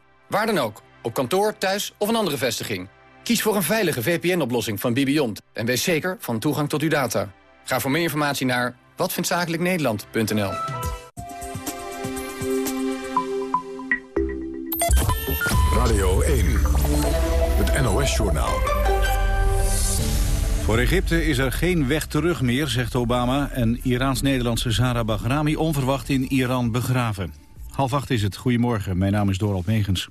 Waar dan ook, op kantoor, thuis of een andere vestiging. Kies voor een veilige VPN-oplossing van Bibiont en wees zeker van toegang tot uw data. Ga voor meer informatie naar watvindzakelijknederland.nl. Radio 1, het NOS-journaal. Voor Egypte is er geen weg terug meer, zegt Obama... en Iraans-Nederlandse Zara Bahrami onverwacht in Iran begraven. Half acht is het. Goedemorgen, mijn naam is Dorald Megens.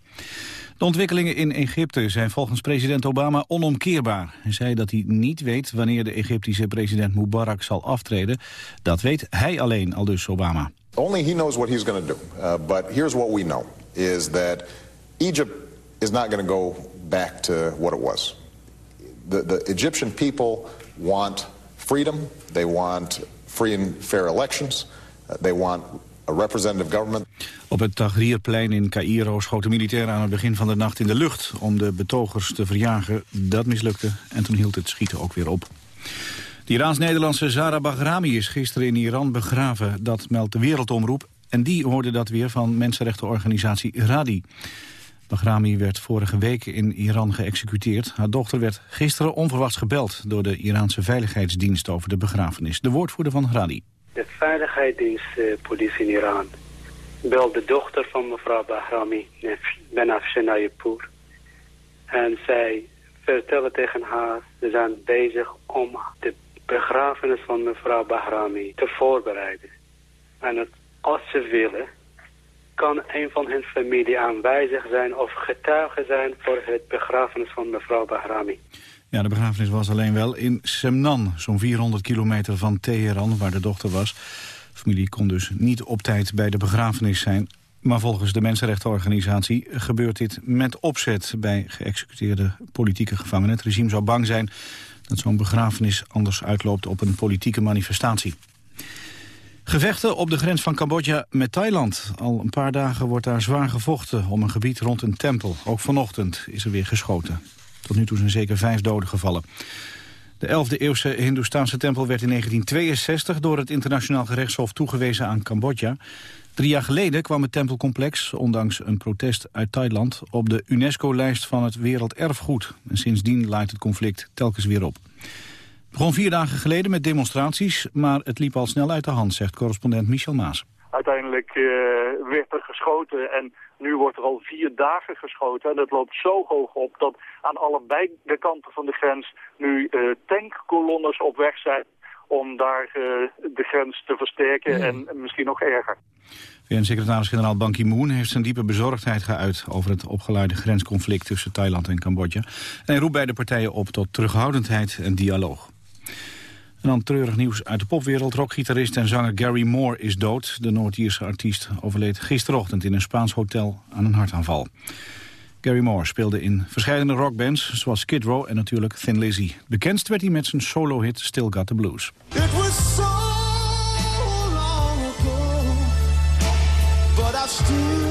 De ontwikkelingen in Egypte zijn volgens president Obama onomkeerbaar. Hij zei dat hij niet weet wanneer de Egyptische president Mubarak zal aftreden. Dat weet hij alleen, al dus Obama. Only he knows what he's going to do. Uh, but here's what we know, is that Egypt is not going to go back to what it was. The, the Egyptian people want freedom. They want free and fair elections. Uh, they want a representative government. Op het Tahrirplein in Cairo schoten militairen aan het begin van de nacht in de lucht... om de betogers te verjagen. Dat mislukte en toen hield het schieten ook weer op. De Iraans-Nederlandse Zara Bahrami is gisteren in Iran begraven. Dat meldt de Wereldomroep. En die hoorde dat weer van mensenrechtenorganisatie Radi. Bahrami werd vorige week in Iran geëxecuteerd. Haar dochter werd gisteren onverwachts gebeld... door de Iraanse Veiligheidsdienst over de begrafenis. De woordvoerder van Radi. Veiligheidsdienst, uh, politie in Iran, belde de dochter van mevrouw Bahrami, Benaf Nayepur. En zij vertellen tegen haar, ze zijn bezig om de begrafenis van mevrouw Bahrami te voorbereiden. En als ze willen, kan een van hun familie aanwezig zijn of getuige zijn voor het begrafenis van mevrouw Bahrami. Ja, de begrafenis was alleen wel in Semnan, zo'n 400 kilometer van Teheran, waar de dochter was. De familie kon dus niet op tijd bij de begrafenis zijn. Maar volgens de mensenrechtenorganisatie gebeurt dit met opzet bij geëxecuteerde politieke gevangenen. Het regime zou bang zijn dat zo'n begrafenis anders uitloopt op een politieke manifestatie. Gevechten op de grens van Cambodja met Thailand. Al een paar dagen wordt daar zwaar gevochten om een gebied rond een tempel. Ook vanochtend is er weer geschoten. Tot nu toe zijn zeker vijf doden gevallen. De 11e eeuwse Hindoestaanse tempel werd in 1962 door het internationaal gerechtshof toegewezen aan Cambodja. Drie jaar geleden kwam het tempelcomplex, ondanks een protest uit Thailand, op de UNESCO-lijst van het werelderfgoed. En sindsdien laait het conflict telkens weer op. Het begon vier dagen geleden met demonstraties, maar het liep al snel uit de hand, zegt correspondent Michel Maas. Uiteindelijk uh, werd er geschoten en nu wordt er al vier dagen geschoten. En het loopt zo hoog op dat aan allebei de kanten van de grens nu uh, tankkolonnes op weg zijn om daar uh, de grens te versterken mm. en misschien nog erger. VN-secretaris-generaal Ban Ki-moon heeft zijn diepe bezorgdheid geuit over het opgeleide grensconflict tussen Thailand en Cambodja. En hij roept beide partijen op tot terughoudendheid en dialoog. En dan treurig nieuws uit de popwereld. Rockgitarist en zanger Gary Moore is dood. De Noord-Ierse artiest overleed gisterochtend in een Spaans hotel aan een hartaanval. Gary Moore speelde in verschillende rockbands, zoals Skid Row en natuurlijk Thin Lizzy. Bekendst werd hij met zijn solo-hit Still Got The Blues. It was so long ago, but I still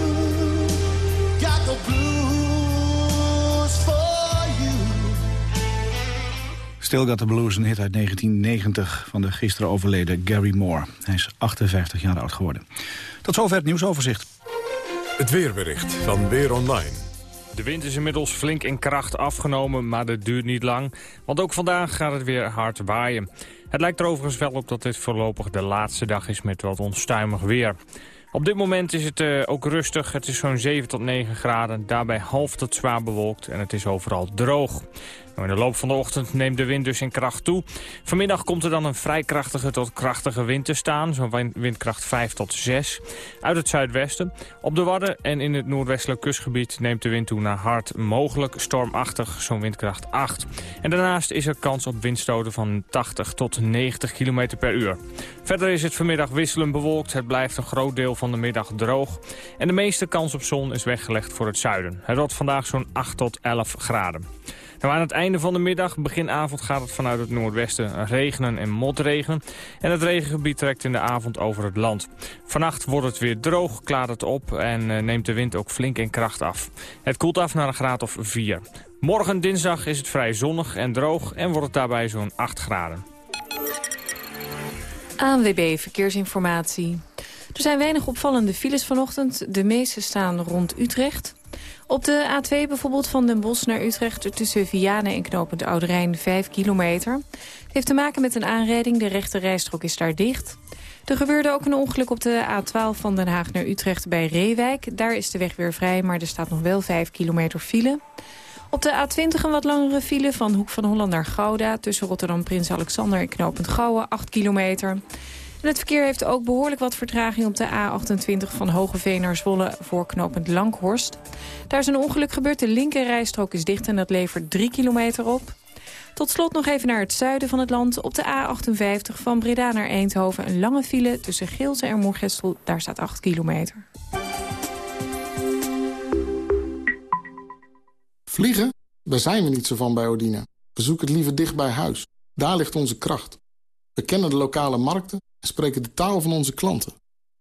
Still Got The Blues, een hit uit 1990 van de gisteren overleden Gary Moore. Hij is 58 jaar oud geworden. Tot zover het nieuwsoverzicht. Het weerbericht van Weer Online. De wind is inmiddels flink in kracht afgenomen, maar dat duurt niet lang. Want ook vandaag gaat het weer hard waaien. Het lijkt er overigens wel op dat dit voorlopig de laatste dag is met wat onstuimig weer. Op dit moment is het uh, ook rustig. Het is zo'n 7 tot 9 graden. Daarbij half tot zwaar bewolkt en het is overal droog. Nou, in de loop van de ochtend neemt de wind dus in kracht toe. Vanmiddag komt er dan een vrij krachtige tot krachtige wind te staan. Zo'n windkracht 5 tot 6. Uit het zuidwesten. Op de Wadden en in het noordwestelijk kustgebied neemt de wind toe naar hard. Mogelijk stormachtig, zo'n windkracht 8. En daarnaast is er kans op windstoten van 80 tot 90 km per uur. Verder is het vanmiddag wisselend bewolkt. Het blijft een groot deel van de middag droog. En de meeste kans op zon is weggelegd voor het zuiden. Het wordt vandaag zo'n 8 tot 11 graden. Nou, aan het einde van de middag, begin avond, gaat het vanuit het noordwesten regenen en motregenen. En het regengebied trekt in de avond over het land. Vannacht wordt het weer droog, klaart het op en uh, neemt de wind ook flink in kracht af. Het koelt af naar een graad of 4. Morgen dinsdag is het vrij zonnig en droog en wordt het daarbij zo'n 8 graden. ANWB Verkeersinformatie. Er zijn weinig opvallende files vanochtend. De meeste staan rond Utrecht. Op de A2 bijvoorbeeld van Den Bosch naar Utrecht... tussen Vianen en Knopend Oude Rijn 5 kilometer. Het heeft te maken met een aanrijding. De rechte rijstrook is daar dicht. Er gebeurde ook een ongeluk op de A12 van Den Haag naar Utrecht bij Reewijk. Daar is de weg weer vrij, maar er staat nog wel 5 kilometer file. Op de A20 een wat langere file van Hoek van Holland naar Gouda... tussen Rotterdam Prins Alexander en Knopend Gouwen, 8 kilometer. Het verkeer heeft ook behoorlijk wat vertraging op de A28 van Hogeveen naar Zwolle voor knooppunt Langhorst. Daar is een ongeluk gebeurd, de linkerrijstrook is dicht en dat levert 3 kilometer op. Tot slot nog even naar het zuiden van het land. Op de A58 van Breda naar Eindhoven een lange file tussen Geelse en Moergestel. Daar staat 8 kilometer. Vliegen? Daar zijn we niet zo van bij Odina. We zoeken het liever dicht bij huis. Daar ligt onze kracht. We kennen de lokale markten en spreken de taal van onze klanten.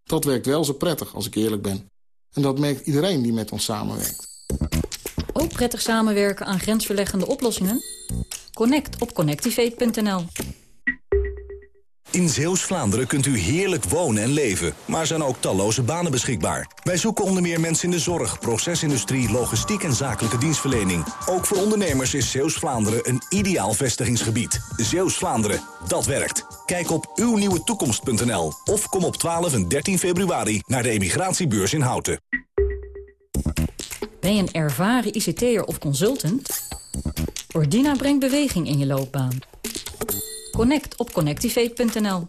Dat werkt wel zo prettig, als ik eerlijk ben. En dat merkt iedereen die met ons samenwerkt. Ook prettig samenwerken aan grensverleggende oplossingen? Connect op connectivate.nl in Zeeuws-Vlaanderen kunt u heerlijk wonen en leven, maar zijn ook talloze banen beschikbaar. Wij zoeken onder meer mensen in de zorg, procesindustrie, logistiek en zakelijke dienstverlening. Ook voor ondernemers is Zeeuws-Vlaanderen een ideaal vestigingsgebied. Zeeuws-Vlaanderen, dat werkt. Kijk op uwnieuwetoekomst.nl of kom op 12 en 13 februari naar de emigratiebeurs in Houten. Ben je een ervaren ICT'er of consultant? Ordina brengt beweging in je loopbaan. Connect op connectivate.nl.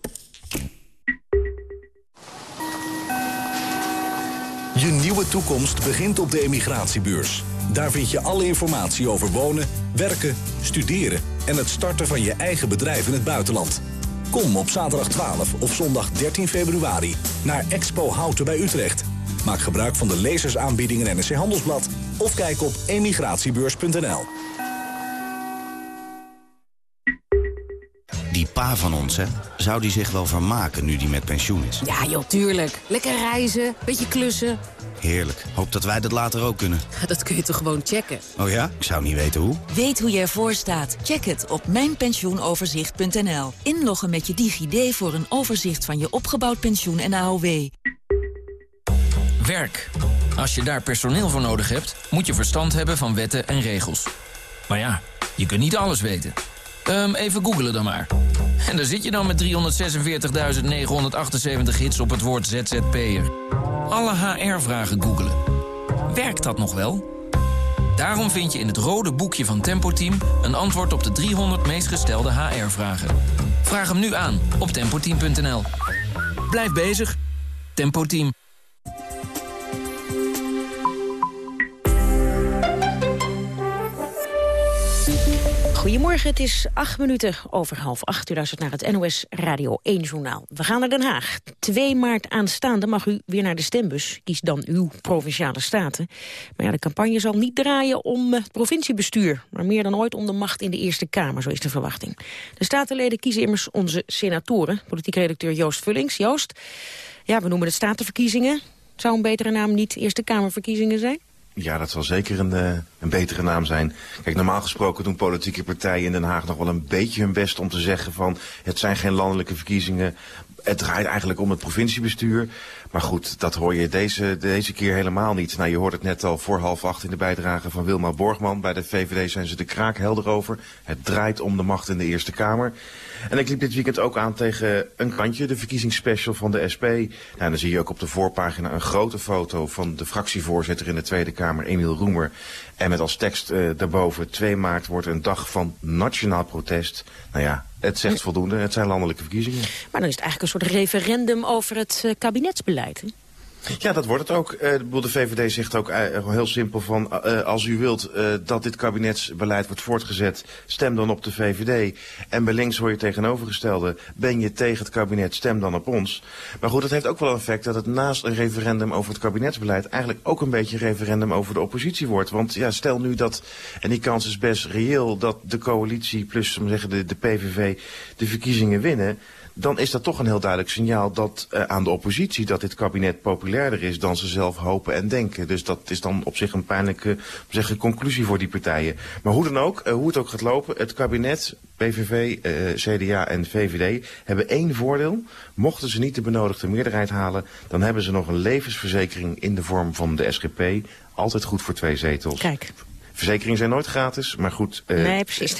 Je nieuwe toekomst begint op de emigratiebeurs. Daar vind je alle informatie over wonen, werken, studeren... en het starten van je eigen bedrijf in het buitenland. Kom op zaterdag 12 of zondag 13 februari naar Expo Houten bij Utrecht. Maak gebruik van de lezersaanbiedingen NRC Handelsblad... of kijk op emigratiebeurs.nl. pa van ons, hè? Zou die zich wel vermaken nu die met pensioen is? Ja, joh, tuurlijk. Lekker reizen, beetje klussen. Heerlijk. Hoop dat wij dat later ook kunnen. Dat kun je toch gewoon checken? Oh ja? Ik zou niet weten hoe. Weet hoe je ervoor staat? Check het op mijnpensioenoverzicht.nl. Inloggen met je DigiD voor een overzicht van je opgebouwd pensioen en AOW. Werk. Als je daar personeel voor nodig hebt, moet je verstand hebben van wetten en regels. Maar ja, je kunt niet alles weten. Um, even googelen dan maar. En daar zit je dan met 346.978 hits op het woord ZZP'er. Alle HR-vragen googelen. Werkt dat nog wel? Daarom vind je in het rode boekje van Tempo Team... een antwoord op de 300 meest gestelde HR-vragen. Vraag hem nu aan op tempoteam.nl. Blijf bezig. Tempo Team. Goedemorgen, het is acht minuten over half acht. U luistert naar het NOS Radio 1 Journaal. We gaan naar Den Haag. 2 maart aanstaande mag u weer naar de stembus. Kies dan uw Provinciale Staten. Maar ja, de campagne zal niet draaien om het provinciebestuur... maar meer dan ooit om de macht in de Eerste Kamer, zo is de verwachting. De statenleden kiezen immers onze senatoren. Politiek redacteur Joost Vullings. Joost, ja, we noemen het statenverkiezingen. Zou een betere naam niet Eerste Kamerverkiezingen zijn? Ja, dat zal zeker een, uh, een betere naam zijn. Kijk, normaal gesproken doen politieke partijen in Den Haag nog wel een beetje hun best om te zeggen van... het zijn geen landelijke verkiezingen, het draait eigenlijk om het provinciebestuur. Maar goed, dat hoor je deze, deze keer helemaal niet. Nou, je hoort het net al voor half acht in de bijdrage van Wilma Borgman. Bij de VVD zijn ze de kraak helder over. Het draait om de macht in de Eerste Kamer. En ik liep dit weekend ook aan tegen een kantje, de verkiezingsspecial van de SP. Nou, dan zie je ook op de voorpagina een grote foto van de fractievoorzitter in de Tweede Kamer, Emiel Roemer. En met als tekst uh, daarboven, 2 maart wordt een dag van nationaal protest. Nou ja, het zegt voldoende, het zijn landelijke verkiezingen. Maar dan is het eigenlijk een soort referendum over het uh, kabinetsbeleid. Hè? Ja, dat wordt het ook. Uh, de VVD zegt ook uh, heel simpel van... Uh, als u wilt dat dit kabinetsbeleid wordt voortgezet... stem dan op de VVD. En bij links hoor je tegenovergestelde... ben je tegen het kabinet, stem dan op ons. Maar goed, het heeft ook wel een effect dat het naast een referendum over het kabinetsbeleid... eigenlijk ook een beetje een referendum over de oppositie wordt. Want ja, stel nu dat, en die kans is best reëel... dat de coalitie plus zeggen, de, de PVV de verkiezingen winnen dan is dat toch een heel duidelijk signaal dat, uh, aan de oppositie... dat dit kabinet populairder is dan ze zelf hopen en denken. Dus dat is dan op zich een pijnlijke zeggen, conclusie voor die partijen. Maar hoe dan ook, uh, hoe het ook gaat lopen, het kabinet, PVV, uh, CDA en VVD... hebben één voordeel. Mochten ze niet de benodigde meerderheid halen... dan hebben ze nog een levensverzekering in de vorm van de SGP. Altijd goed voor twee zetels. Kijk. Verzekeringen zijn nooit gratis, maar goed. Uh, nee, precies.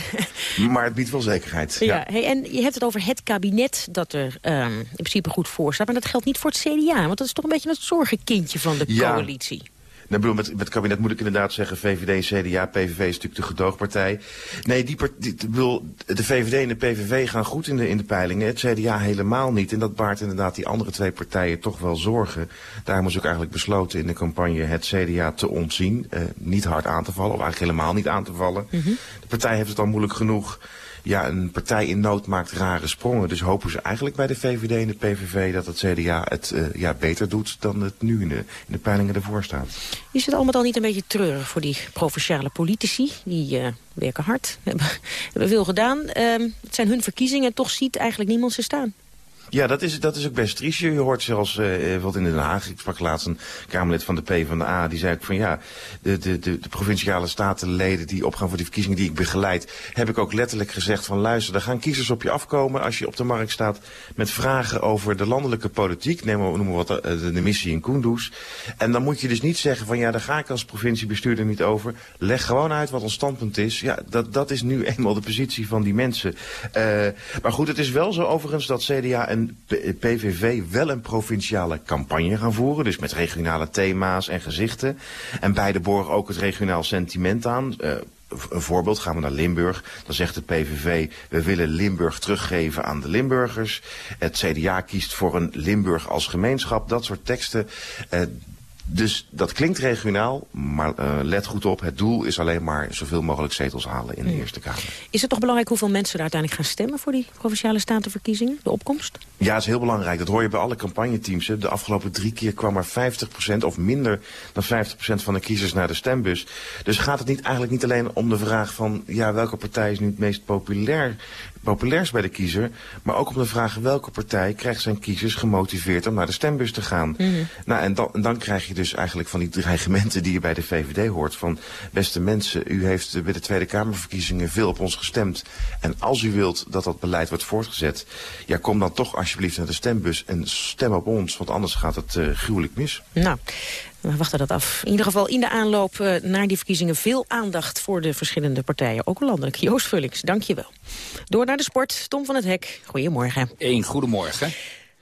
maar het biedt wel zekerheid. Ja, ja. Hey, en je hebt het over het kabinet dat er um, in principe goed voor staat. Maar dat geldt niet voor het CDA, want dat is toch een beetje het zorgenkindje van de ja. coalitie. Nou, bedoel, met, met het kabinet moet ik inderdaad zeggen, VVD, CDA, PVV is natuurlijk de gedoogpartij. Nee, die, die, bedoel, de VVD en de PVV gaan goed in de, in de peilingen, het CDA helemaal niet. En dat baart inderdaad die andere twee partijen toch wel zorgen. Daarom is ook eigenlijk besloten in de campagne het CDA te ontzien. Uh, niet hard aan te vallen, of eigenlijk helemaal niet aan te vallen. Mm -hmm. De partij heeft het al moeilijk genoeg ja, een partij in nood maakt rare sprongen. Dus hopen ze eigenlijk bij de VVD en de PVV dat het CDA het uh, ja, beter doet dan het nu in de, in de peilingen ervoor staat. Is het allemaal dan niet een beetje treurig voor die provinciale politici? Die uh, werken hard, hebben, hebben veel gedaan. Uh, het zijn hun verkiezingen, toch ziet eigenlijk niemand ze staan. Ja, dat is, dat is ook best triest. Je hoort zelfs, wat in Den Haag, ik sprak laatst een Kamerlid van de P van de A, die zei ook van ja, de, de, de, provinciale statenleden die opgaan voor die verkiezingen die ik begeleid, heb ik ook letterlijk gezegd van luister, er gaan kiezers op je afkomen als je op de markt staat met vragen over de landelijke politiek, neem maar, noem wat, de, de missie in Kunduz. En dan moet je dus niet zeggen van ja, daar ga ik als provinciebestuurder niet over. Leg gewoon uit wat ons standpunt is. Ja, dat, dat is nu eenmaal de positie van die mensen. Maar goed, het is wel zo overigens dat CDA en PVV wel een provinciale campagne gaan voeren. Dus met regionale thema's en gezichten. En beide borgen ook het regionaal sentiment aan. Uh, een voorbeeld, gaan we naar Limburg. Dan zegt de PVV, we willen Limburg teruggeven aan de Limburgers. Het CDA kiest voor een Limburg als gemeenschap. Dat soort teksten. Uh, dus dat klinkt regionaal, maar uh, let goed op. Het doel is alleen maar zoveel mogelijk zetels halen in de Hmm. Eerste Kamer. Is het toch belangrijk hoeveel mensen er uiteindelijk gaan stemmen... voor die Provinciale Statenverkiezingen, de opkomst? Ja, dat is heel belangrijk. Dat hoor je bij alle campagneteams. Hè. De afgelopen drie keer kwam er 50% of minder dan 50% van de kiezers naar de stembus. Dus gaat het niet, eigenlijk niet alleen om de vraag van... ja, welke partij is nu het meest populair populairst bij de kiezer, maar ook om de vraag welke partij krijgt zijn kiezers gemotiveerd om naar de stembus te gaan. Mhm. Nou, en dan, en dan krijg je dus eigenlijk van die dreigementen die je bij de VVD hoort van beste mensen, u heeft bij de Tweede Kamerverkiezingen veel op ons gestemd en als u wilt dat dat beleid wordt voortgezet, ja, kom dan toch alsjeblieft naar de stembus en stem op ons, want anders gaat het uh, gruwelijk mis. Nou, we wachten dat af. In ieder geval in de aanloop uh, naar die verkiezingen veel aandacht voor de verschillende partijen. Ook landelijk. Joost Vullings, dank je wel. Door naar de sport. Tom van het Hek, goedemorgen. Eén goedemorgen.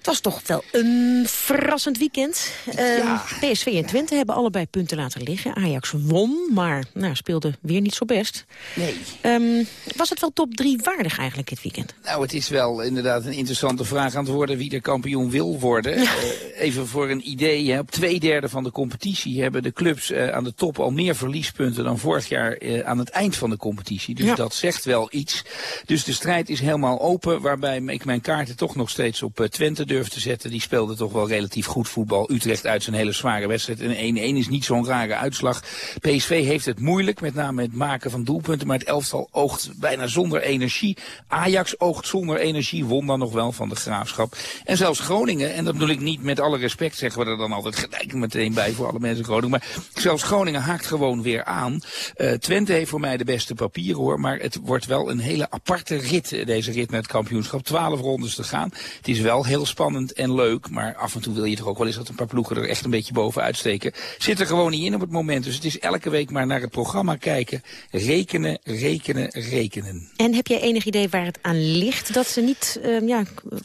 Het was toch wel een verrassend weekend. Uh, ja. PSV en Twente hebben allebei punten laten liggen. Ajax won, maar nou, speelde weer niet zo best. Nee. Um, was het wel top 3 waardig eigenlijk dit weekend? Nou, het is wel inderdaad een interessante vraag aan het worden wie de kampioen wil worden. Ja. Uh, even voor een idee, hè, op twee derde van de competitie hebben de clubs uh, aan de top al meer verliespunten dan vorig jaar aan het eind van de competitie. Dus ja. dat zegt wel iets. Dus de strijd is helemaal open, waarbij ik mijn kaarten toch nog steeds op Twente durf te zetten. Die speelde toch wel relatief goed voetbal. Utrecht uit zijn hele zware wedstrijd. En 1-1 is niet zo'n rare uitslag. PSV heeft het moeilijk, met name het maken van doelpunten. Maar het elftal oogt bijna zonder energie. Ajax oogt zonder energie. Won dan nog wel van de Graafschap. En zelfs Groningen, en dat bedoel ik niet met alle respect, zeggen we er dan altijd gelijk meteen bij voor alle mensen Groningen. Maar zelfs Groningen haakt gewoon weer aan. Uh, Twente heeft voor mij de beste papieren hoor. Maar het wordt wel een hele aparte rit, deze rit naar het kampioenschap. Twaalf rondes te gaan. Het is wel heel spannend spannend en leuk. Maar af en toe wil je toch ook wel eens dat een paar ploegen er echt een beetje bovenuit steken. Zit er gewoon niet in op het moment. Dus het is elke week maar naar het programma kijken. Rekenen, rekenen, rekenen. En heb jij enig idee waar het aan ligt dat ze niet uh, ja,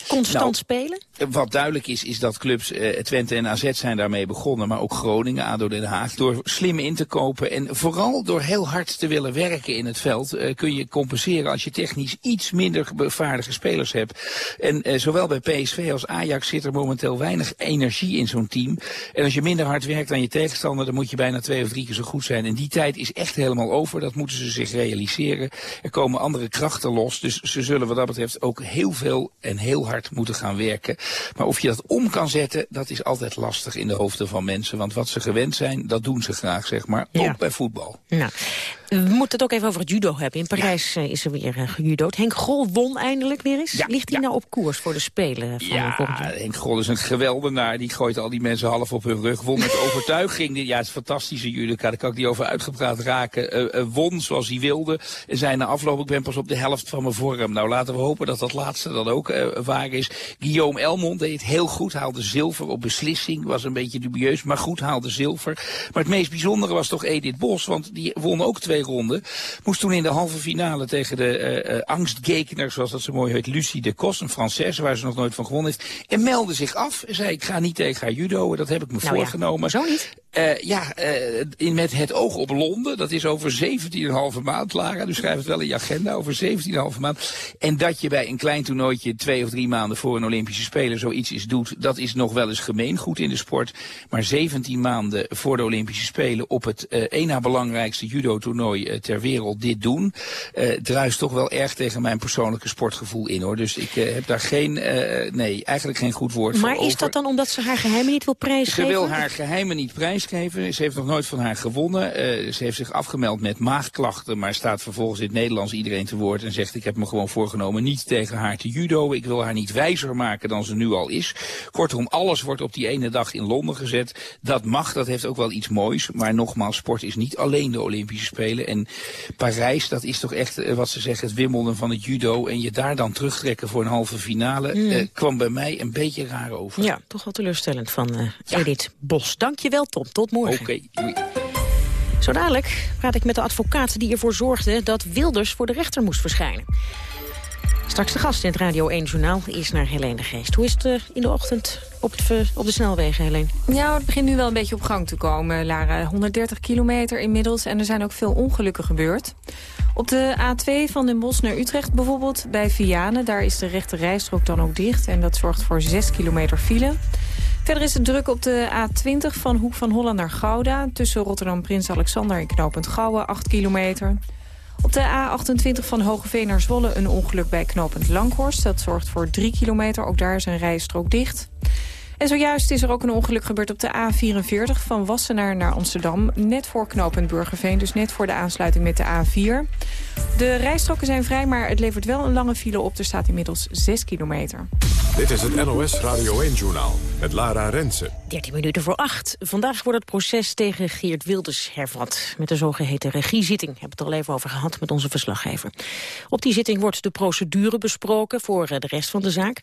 constant Nou, spelen? Wat duidelijk is, is dat clubs eh, Twente en AZ zijn daarmee begonnen. Maar ook Groningen, ADO Den Haag. Door slim in te kopen en vooral door heel hard te willen werken in het veld... eh, kun je compenseren als je technisch iets minder bevaardige spelers hebt. En eh, zowel bij PSV als Ajax zit er momenteel weinig energie in zo'n team. En als je minder hard werkt dan je tegenstander... dan moet je bijna twee of drie keer zo goed zijn. En die tijd is echt helemaal over. Dat moeten ze zich realiseren. Er komen andere krachten los. Dus ze zullen wat dat betreft ook heel veel en heel hard moeten gaan werken. Maar of je dat om kan zetten, dat is altijd lastig in de hoofden van mensen. Want wat ze gewend zijn, dat doen ze graag, zeg maar. Ook Ja. bij voetbal. Nou, we moeten het ook even over het judo hebben. In Parijs eh, is er weer uh, gejudood. Henk Grol won eindelijk weer eens. Ligt hij nou op koers voor de Spelen van Ja? Henk Grol is een geweldenaar. Die gooit al die mensen half op hun rug. Won met overtuiging. Ja, het is fantastische judoka. Daar kan ik niet over uitgepraat raken. Eh, eh, won zoals hij wilde. En zei na afloop, ik ben pas op de helft van mijn vorm. Nou, laten we hopen dat dat laatste dan ook eh, waar is. Guillaume Elmond deed het heel goed. Haalde zilver op beslissing. Was een beetje dubieus, maar goed haalde zilver. Maar het meest bijzondere was toch Edith Bos. Want die won ook twee ronden. Moest toen in de halve finale tegen de eh, eh, angstgekner, zoals dat zo mooi heet, Lucie de Kos, een Française waar ze nog nooit van gewonnen heeft. En meldde zich af en zei, ik ga niet tegen haar judo. Dat heb ik me Nou ja, voorgenomen. zo niet? Eh, ja, eh, in, met het oog op Londen. Dat is over 17,5 maand, Lara. Dus schrijf het wel in je agenda. Over 17,5 maand. En dat je bij een klein toernooitje twee of drie maanden voor een Olympische Spelen zoiets is doet. Dat is nog wel eens gemeengoed in de sport. Maar 17 maanden voor de Olympische Spelen op het één na belangrijkste judo-toernooi ter wereld dit doen. druist toch wel erg tegen mijn persoonlijke sportgevoel in hoor. Dus ik heb daar geen, nee, eigenlijk geen goed woord voor Maar is over. dat dan omdat ze haar geheimen niet wil prijsgeven? Ze wil haar geheimen niet prijsgeven. Ze heeft nog nooit van haar gewonnen. Eh, ze heeft zich afgemeld met maagklachten, maar staat vervolgens in het Nederlands iedereen te woord en zegt ik heb me gewoon voorgenomen niet tegen haar te judo. Ik wil haar niet wijzer maken dan ze nu al is. Kortom, alles wordt op die ene dag in Londen gezet. Dat mag, dat heeft ook wel iets moois. Maar nogmaals, sport is niet alleen de Olympische Spelen. En Parijs, dat is toch echt eh, wat ze zeggen, het Wimbledon van het judo. En je daar dan terugtrekken voor een halve finale, Mm. eh, kwam bij mij een beetje raar over. Ja, toch wel teleurstellend van eh, Edith Bos. Dank je wel, Tom. Tot morgen. Oké. Zo dadelijk praat ik met de advocaat die ervoor zorgde... dat Wilders voor de rechter moest verschijnen. Straks de gast in het Radio 1-journaal is naar Helene de Geest. Hoe is het eh, in de ochtend op, het, op de snelwegen, Helene? Ja, het begint nu wel een beetje op gang te komen, Lara. 130 kilometer inmiddels en er zijn ook veel ongelukken gebeurd. Op de A2 van Den Bosch naar Utrecht bijvoorbeeld, bij Vianen... daar is de rechte rijstrook dan ook dicht en dat zorgt voor 6 kilometer file. Verder is het druk op de A20 van Hoek van Holland naar Gouda... tussen Rotterdam Prins Alexander en knooppunt Gouwen, 8 kilometer. Op de A28 van Hogeveen naar Zwolle een ongeluk bij knooppunt Langhorst. Dat zorgt voor 3 kilometer, ook daar is een rijstrook dicht. En zojuist is er ook een ongeluk gebeurd op de A44 van Wassenaar naar Amsterdam. Net voor knooppunt Burgerveen, dus net voor de aansluiting met de A4. De rijstroken zijn vrij, maar het levert wel een lange file op. Er staat inmiddels 6 kilometer. Dit is het NOS Radio 1-journaal met Lara Rensen. 13 minuten voor 8. Vandaag wordt het proces tegen Geert Wilders hervat. Met de zogeheten regiezitting. Hebben we het er al even over gehad met onze verslaggever. Op die zitting wordt de procedure besproken voor eh, de rest van de zaak.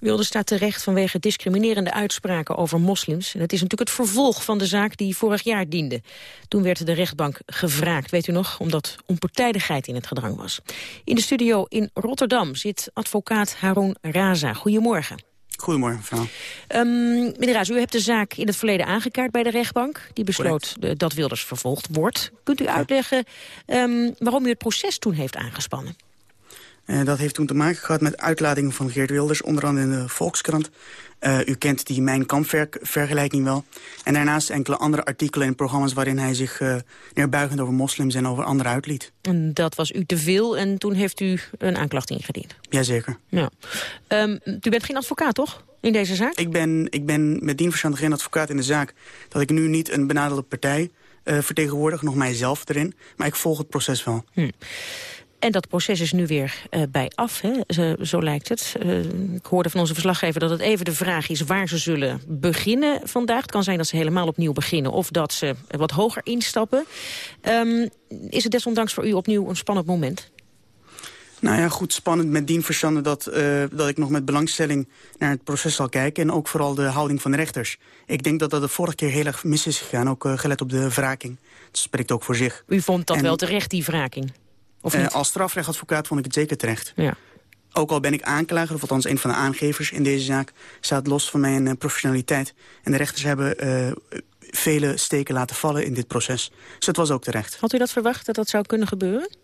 Wilders staat terecht vanwege discriminerende uitspraken over moslims. En het is natuurlijk het vervolg van de zaak die vorig jaar diende. Toen werd de rechtbank gevraagd, weet u nog, omdat onpartijdigheid in het gedrang was. In de studio in Rotterdam zit advocaat Haroun Raza. Goedemorgen. Goedemorgen, mevrouw. Um, meneer Raas, u hebt de zaak in het verleden aangekaart bij de rechtbank. Die besloot uh, dat Wilders vervolgd wordt. Kunt u uitleggen um, waarom u het proces toen heeft aangespannen? Uh, dat heeft toen te maken gehad met uitlatingen van Geert Wilders, onder andere in de Volkskrant. Uh, u kent die Mijn Kamp-vergelijking wel. En daarnaast enkele andere artikelen en programma's... waarin hij zich uh, neerbuigend over moslims en over anderen uitliet. En dat was u te veel en toen heeft u een aanklacht ingediend? Jazeker. Ja. Um, u bent geen advocaat, toch? In deze zaak? Ik ben, ik ben met dien verstand geen advocaat in de zaak... dat ik nu niet een benadeelde partij uh, vertegenwoordig, nog mijzelf erin. Maar ik volg het proces wel. Hm. En dat proces is nu weer uh, bij af, hè? Zo, zo lijkt het. Uh, ik hoorde van onze verslaggever dat het even de vraag is waar ze zullen beginnen vandaag. Het kan zijn dat ze helemaal opnieuw beginnen of dat ze wat hoger instappen. Um, is het desondanks voor u opnieuw een spannend moment? Nou ja, goed, spannend met dien verstande dat, uh, dat ik nog met belangstelling naar het proces zal kijken. En ook vooral de houding van de rechters. Ik denk dat dat de vorige keer heel erg mis is gegaan, ook uh, gelet op de wraking. Dat spreekt ook voor zich. U vond dat en, wel terecht, die wraking? Of niet? Uh, als strafrechtadvocaat vond ik het zeker terecht. Ja. Ook al ben ik aanklager, of althans een van de aangevers in deze zaak... staat los van mijn uh, professionaliteit. En de rechters hebben uh, vele steken laten vallen in dit proces. Dus dat was ook terecht. Had u dat verwacht, dat dat zou kunnen gebeuren?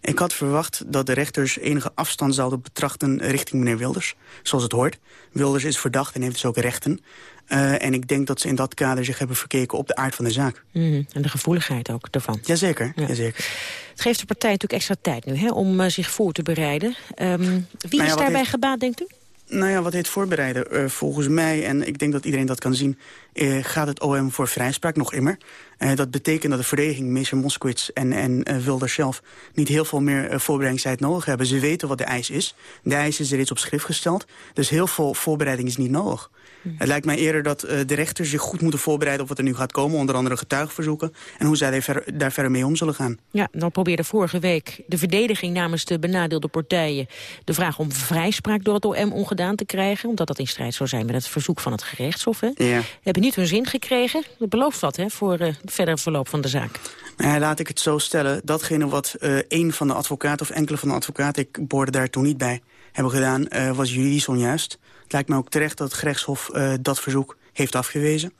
Ik had verwacht dat de rechters enige afstand zouden betrachten richting meneer Wilders. Zoals het hoort. Wilders is verdacht en heeft dus ook rechten. Uh, en ik denk dat ze in dat kader zich hebben verkeken op de aard van de zaak. Mm, en de gevoeligheid ook daarvan. Jazeker, ja. jazeker. Het geeft de partij natuurlijk extra tijd nu hè, om uh, zich voor te bereiden. Um, wie nou ja, is daarbij heeft... gebaat, denkt u? Nou ja, wat heet voorbereiden? Uh, volgens mij, en ik denk dat iedereen dat kan zien... Uh, gaat het OM voor vrijspraak nog immer. Uh, dat betekent dat de verdediging, meester Moskowitz en, en zelf... niet heel veel meer voorbereidingstijd nodig hebben. Ze weten wat de eis is. De eis is reeds op schrift gesteld. Dus heel veel voorbereiding is niet nodig. Hmm. Het lijkt mij eerder dat uh, de rechters zich goed moeten voorbereiden... op wat er nu gaat komen, onder andere getuigenverzoeken... en hoe zij daar, ver, daar verder mee om zullen gaan. Ja, dan probeerde vorige week de verdediging namens de benadeelde partijen... de vraag om vrijspraak door het OM ongedaan te krijgen... omdat dat in strijd zou zijn met het verzoek van het gerechtshof. Hè? Ja. Hebben niet hun zin gekregen. Dat belooft wat hè, voor uh, het verdere verloop van de zaak. Nou ja, laat ik het zo stellen. Datgene wat uh, een van de advocaten of enkele van de advocaten... ik boorde daar toen niet bij, hebben gedaan, was juridisch onjuist. Lijkt me ook terecht dat het gerechtshof uh, dat verzoek heeft afgewezen.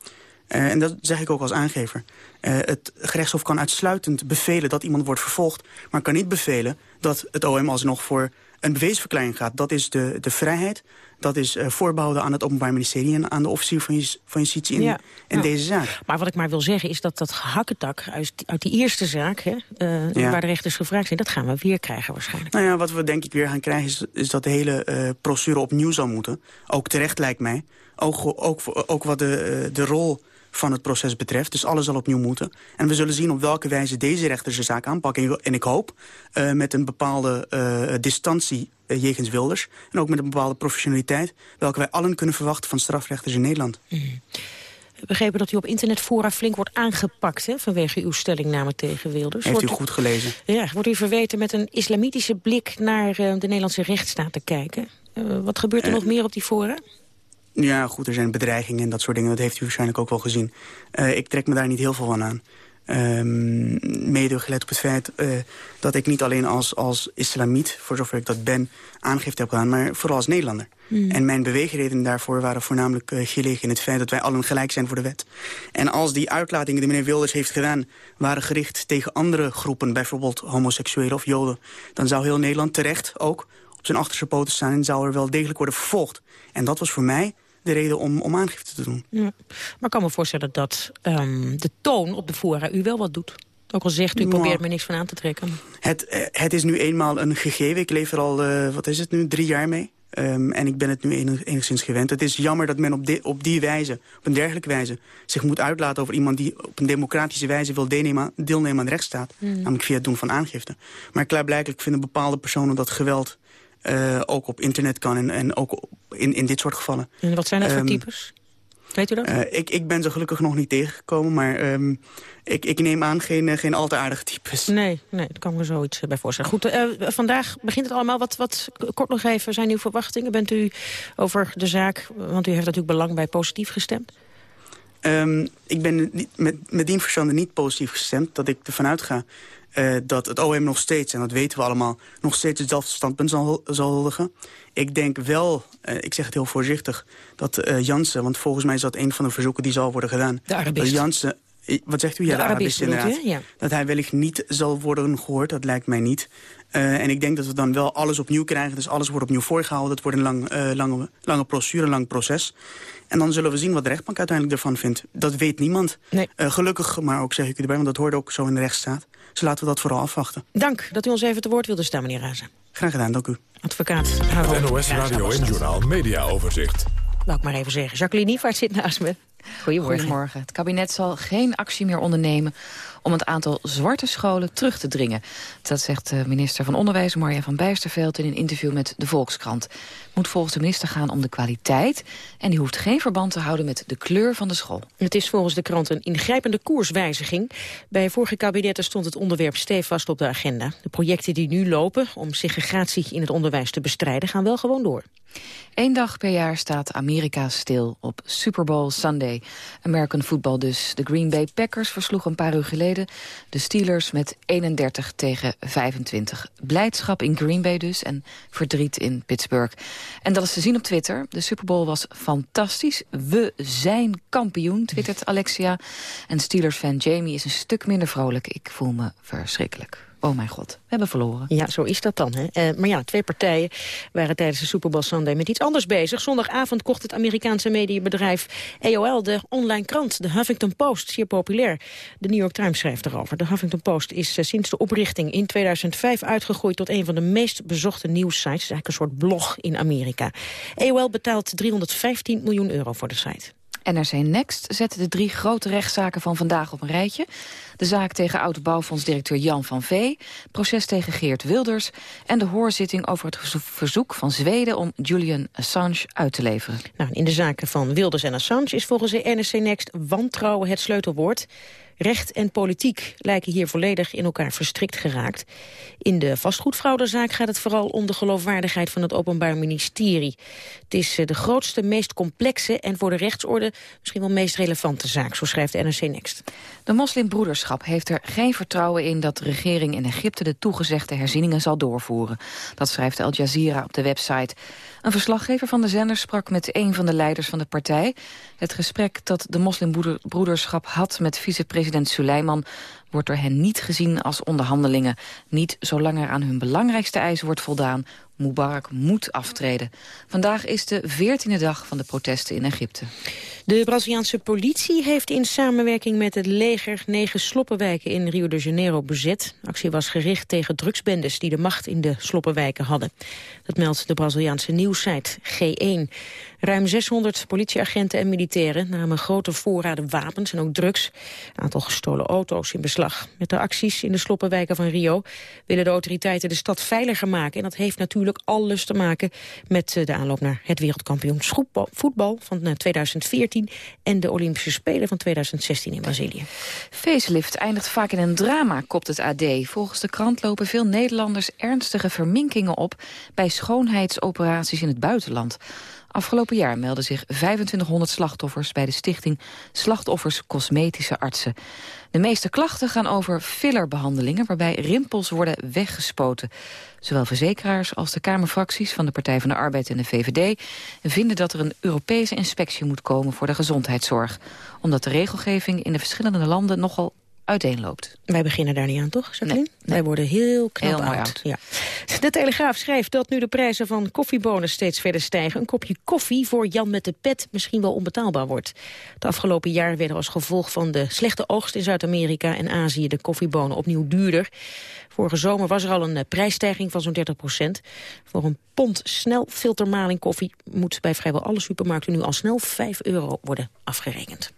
Uh, en dat zeg ik ook als aangever. Uh, het gerechtshof kan uitsluitend bevelen dat iemand wordt vervolgd... maar kan niet bevelen dat het OM alsnog voor een beweesverklaring gaat. Dat is de, de vrijheid. Dat is uh, voorbehouden aan het Openbaar Ministerie... en aan de officier van, van justitie in, ja, in ja. deze zaak. Maar wat ik maar wil zeggen is dat dat gehakketak uit, uit die eerste zaak... Hè, uh, ja. waar de rechters gevraagd zijn, dat gaan we weer krijgen waarschijnlijk. Nou ja, wat we denk ik weer gaan krijgen... is, is dat de hele uh, procedure opnieuw zal moeten. Ook terecht lijkt mij. Ook, ook, ook wat de, de rol van het proces betreft. Dus alles zal opnieuw moeten. En we zullen zien op welke wijze deze rechters de zaak aanpakken. En ik hoop uh, met een bepaalde uh, distantie uh, jegens Wilders... en ook met een bepaalde professionaliteit... welke wij allen kunnen verwachten van strafrechters in Nederland. Mm. We begrepen dat u op internetfora flink wordt aangepakt... Hè, vanwege uw stellingname tegen Wilders. Heeft u wordt goed gelezen? Ja, wordt u verweten met een islamitische blik... naar de Nederlandse rechtsstaat te kijken. wat gebeurt er nog meer op die fora? Ja, goed, er zijn bedreigingen en dat soort dingen. Dat heeft u waarschijnlijk ook wel gezien. Uh, ik trek me daar niet heel veel van aan. Um, mede gelet op het feit uh, dat ik niet alleen als, als islamiet, voor zover ik dat ben, aangifte heb gedaan, maar vooral als Nederlander. Mm. En mijn beweegredenen daarvoor waren voornamelijk uh, gelegen in het feit dat wij allen gelijk zijn voor de wet. En als die uitlatingen die meneer Wilders heeft gedaan, waren gericht tegen andere groepen, bijvoorbeeld homoseksuelen of joden, dan zou heel Nederland terecht ook op zijn achterste poten staan en zou er wel degelijk worden vervolgd. En dat was voor mij de reden om, om aangifte te doen. Ja. Maar ik kan me voorstellen dat um, de toon op de fora u wel wat doet. Ook al zegt u, probeert me niks van aan te trekken. Het, uh, het is nu eenmaal een gegeven. Ik leef er al, uh, wat is het nu, drie jaar mee. Um, en ik ben het nu enig, enigszins gewend. Het is jammer dat men op, de, op die wijze, op een dergelijke wijze... zich moet uitlaten over iemand die op een democratische wijze wil deelnemen, deelnemen aan de rechtsstaat. Mm. Namelijk via het doen van aangifte. Maar klaarblijkelijk vinden bepaalde personen dat geweld... Uh, ook op internet kan en, en ook in, in dit soort gevallen. En wat zijn dat um, voor types? Weet u dat? Uh, ik, ik ben ze gelukkig nog niet tegengekomen, maar um, ik, ik neem aan geen, uh, geen al te aardige types. Nee, nee, daar kan ik me zoiets bij voorstellen. Goed, uh, vandaag begint het allemaal. Wat, wat, kort nog even, zijn uw verwachtingen? Bent u over de zaak, want u heeft natuurlijk belang bij positief gestemd? Um, ik ben met, met die verstande niet positief gestemd, dat ik ervan uitga uh, dat het OM nog steeds, en dat weten we allemaal... nog steeds hetzelfde standpunt zal, zal huldigen. Ik denk wel, uh, ik zeg het heel voorzichtig, dat uh, Jansen... want volgens mij is dat een van de verzoeken die zal worden gedaan... De Arabist. Dat Jansen, wat zegt u? Ja, de, de Arabist, inderdaad. Ja. Dat hij wellicht niet zal worden gehoord, dat lijkt mij niet. Uh, en ik denk dat we dan wel alles opnieuw krijgen. Dus alles wordt opnieuw voorgehouden. Het wordt een lang, uh, lange, lange procedure, een lang proces. En dan zullen we zien wat de rechtbank uiteindelijk ervan vindt. Dat weet niemand. Nee. Uh, gelukkig, maar ook zeg ik erbij, want dat hoort ook zo in de rechtsstaat. Dus laten we dat vooral afwachten. Dank dat u ons even te woord wilde staan, meneer Razen. Graag gedaan, dank u. Advocaat Het NOS Radio en Journaal Media Overzicht. Wou ik maar even zeggen. Jacqueline Nievaart zit naast me. Goedemorgen. Goedemorgen. Het kabinet zal geen actie meer ondernemen om het aantal zwarte scholen terug te dringen. Dat zegt minister van Onderwijs, Marja van Bijsterveld... in een interview met de Volkskrant. Het moet volgens de minister gaan om de kwaliteit... en die hoeft geen verband te houden met de kleur van de school. Het is volgens de krant een ingrijpende koerswijziging. Bij vorige kabinetten stond het onderwerp stevast op de agenda. De projecten die nu lopen om segregatie in het onderwijs te bestrijden... gaan wel gewoon door. Eén dag per jaar staat Amerika stil op Super Bowl Sunday. American football dus. De Green Bay Packers versloegen een paar uur geleden de Steelers met 31 tegen 25. Blijdschap in Green Bay dus en verdriet in Pittsburgh. En dat is te zien op Twitter. De Super Bowl was fantastisch. We zijn kampioen, twittert Alexia. En Steelers-fan Jamie is een stuk minder vrolijk. Ik voel me verschrikkelijk. Oh mijn god, we hebben verloren. Ja, zo is dat dan. Hè? Uh, maar ja, twee partijen waren tijdens de Super Bowl Sunday met iets anders bezig. Zondagavond kocht het Amerikaanse mediabedrijf AOL de online krant, de Huffington Post, zeer populair. De New York Times schrijft erover. De Huffington Post is uh, sinds de oprichting in 2005 uitgegroeid tot een van de meest bezochte nieuwssites. Het is eigenlijk een soort blog in Amerika. AOL betaalt 315 miljoen euro voor de site. NRC Next zette de drie grote rechtszaken van vandaag op een rijtje. De zaak tegen oud-bouwfondsdirecteur Jan van Vee, proces tegen Geert Wilders... en de hoorzitting over het verzoek van Zweden om Julian Assange uit te leveren. Nou, in de zaken van Wilders en Assange is volgens de NRC Next wantrouwen het sleutelwoord. Recht en politiek lijken hier volledig in elkaar verstrikt geraakt. In de vastgoedfraudezaak gaat het vooral om de geloofwaardigheid van het Openbaar Ministerie. Het is eh, de grootste, meest complexe en voor de rechtsorde misschien wel meest relevante zaak, zo schrijft NRC Next. De moslimbroederschap heeft er geen vertrouwen in dat de regering in Egypte de toegezegde herzieningen zal doorvoeren. Dat schrijft Al Jazeera op de website. Een verslaggever van de zender sprak met een van de leiders van de partij. Het gesprek dat de moslimbroederschap had met vicepresident Suleiman wordt door hen niet gezien als onderhandelingen. Niet zolang er aan hun belangrijkste eisen wordt voldaan. Mubarak moet aftreden. Vandaag is de veertiende dag van de protesten in Egypte. De Braziliaanse politie heeft in samenwerking met het leger negen sloppenwijken in Rio de Janeiro bezet. Actie was gericht tegen drugsbendes die de macht in de sloppenwijken hadden. Dat meldt de Braziliaanse nieuwssite G1. Ruim 600 politieagenten en militairen namen grote voorraden wapens en ook drugs. Een aantal gestolen auto's in beslag. Met de acties in de sloppenwijken van Rio willen de autoriteiten de stad veiliger maken. En dat heeft natuurlijk alles te maken met eh, de aanloop naar het wereldkampioenschap voetbal van 2014 eh, en de Olympische Spelen van 2016 in Brazilië. Facelift eindigt vaak in een drama, kopt het AD. Volgens de krant lopen veel Nederlanders ernstige verminkingen op bij schoonheidsoperaties in het buitenland. Afgelopen jaar melden zich 2500 slachtoffers bij de stichting Slachtoffers Cosmetische Artsen. De meeste klachten gaan over fillerbehandelingen waarbij rimpels worden weggespoten. Zowel verzekeraars als de Kamerfracties van de Partij van de Arbeid en de VVD vinden dat er een Europese inspectie moet komen voor de gezondheidszorg. Omdat de regelgeving in de verschillende landen nogal uiteenloopt. Wij beginnen daar niet aan, toch, Jacqueline? Nee, Wij worden heel knap heel oud. Ja. De Telegraaf schrijft dat nu de prijzen van koffiebonen steeds verder stijgen... een kopje koffie voor Jan met de pet misschien wel onbetaalbaar wordt. Het afgelopen jaar werden als gevolg van de slechte oogst in Zuid-Amerika en Azië... de koffiebonen opnieuw duurder. Vorige zomer was er al een eh, prijsstijging van zo'n 30 procent. Voor een pond snel filtermaling koffie moet bij vrijwel alle supermarkten... nu al snel 5 euro worden afgerekend.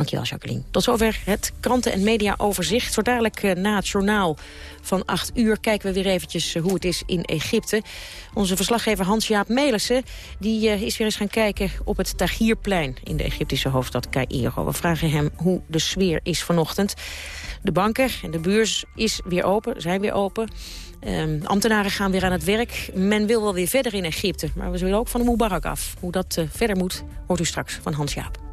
Dankjewel, Jacqueline. Tot zover het kranten- en mediaoverzicht. Zo dadelijk eh, na het journaal van 8 uur kijken we weer eventjes eh, hoe het is in Egypte. Onze verslaggever Hans-Jaap Melissen die, uh, is weer eens gaan kijken op het Tahrirplein... in de Egyptische hoofdstad Cairo. We vragen hem hoe de sfeer is vanochtend. De banken en de beurs is weer open, zijn weer open... Um, ambtenaren gaan weer aan het werk. Men wil wel weer verder in Egypte, maar we zullen ook van de Mubarak af. Hoe dat verder moet, hoort u straks van Hans Jaap.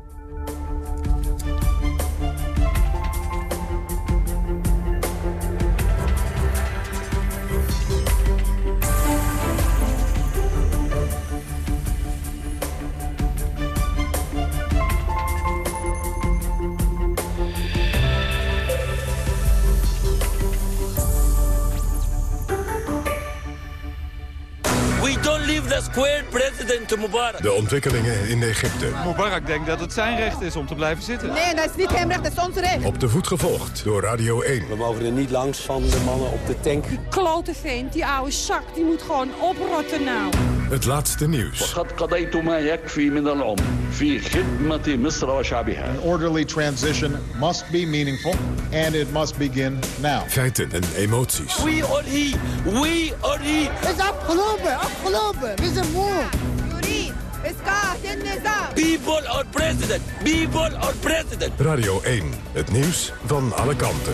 The square president Mubarak. De ontwikkelingen in Egypte. Mubarak denkt dat het zijn recht is om te blijven zitten. Nee, dat is niet zijn recht, dat is ons recht. Op de voet gevolgd door Radio 1. We mogen er niet langs van de mannen op de tank. Die klote vent, die oude zak, die moet gewoon oprotten nou. Het laatste nieuws. An orderly transition must be meaningful and it must begin now. Feiten en emoties. We are he, we are he. Het is afgelopen, afgelopen. We zijn moe. People or president, people or president. Radio 1, het nieuws van alle kanten.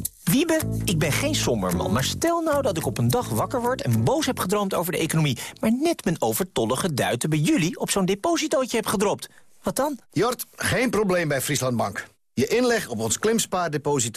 Wiebe, ik ben geen somberman, maar stel nou dat ik op een dag wakker word... en boos heb gedroomd over de economie... maar net mijn overtollige duiten bij jullie op zo'n depositootje heb gedropt. Wat dan? Jort, geen probleem bij Frieslandbank. Je inleg op ons klimspaardeposito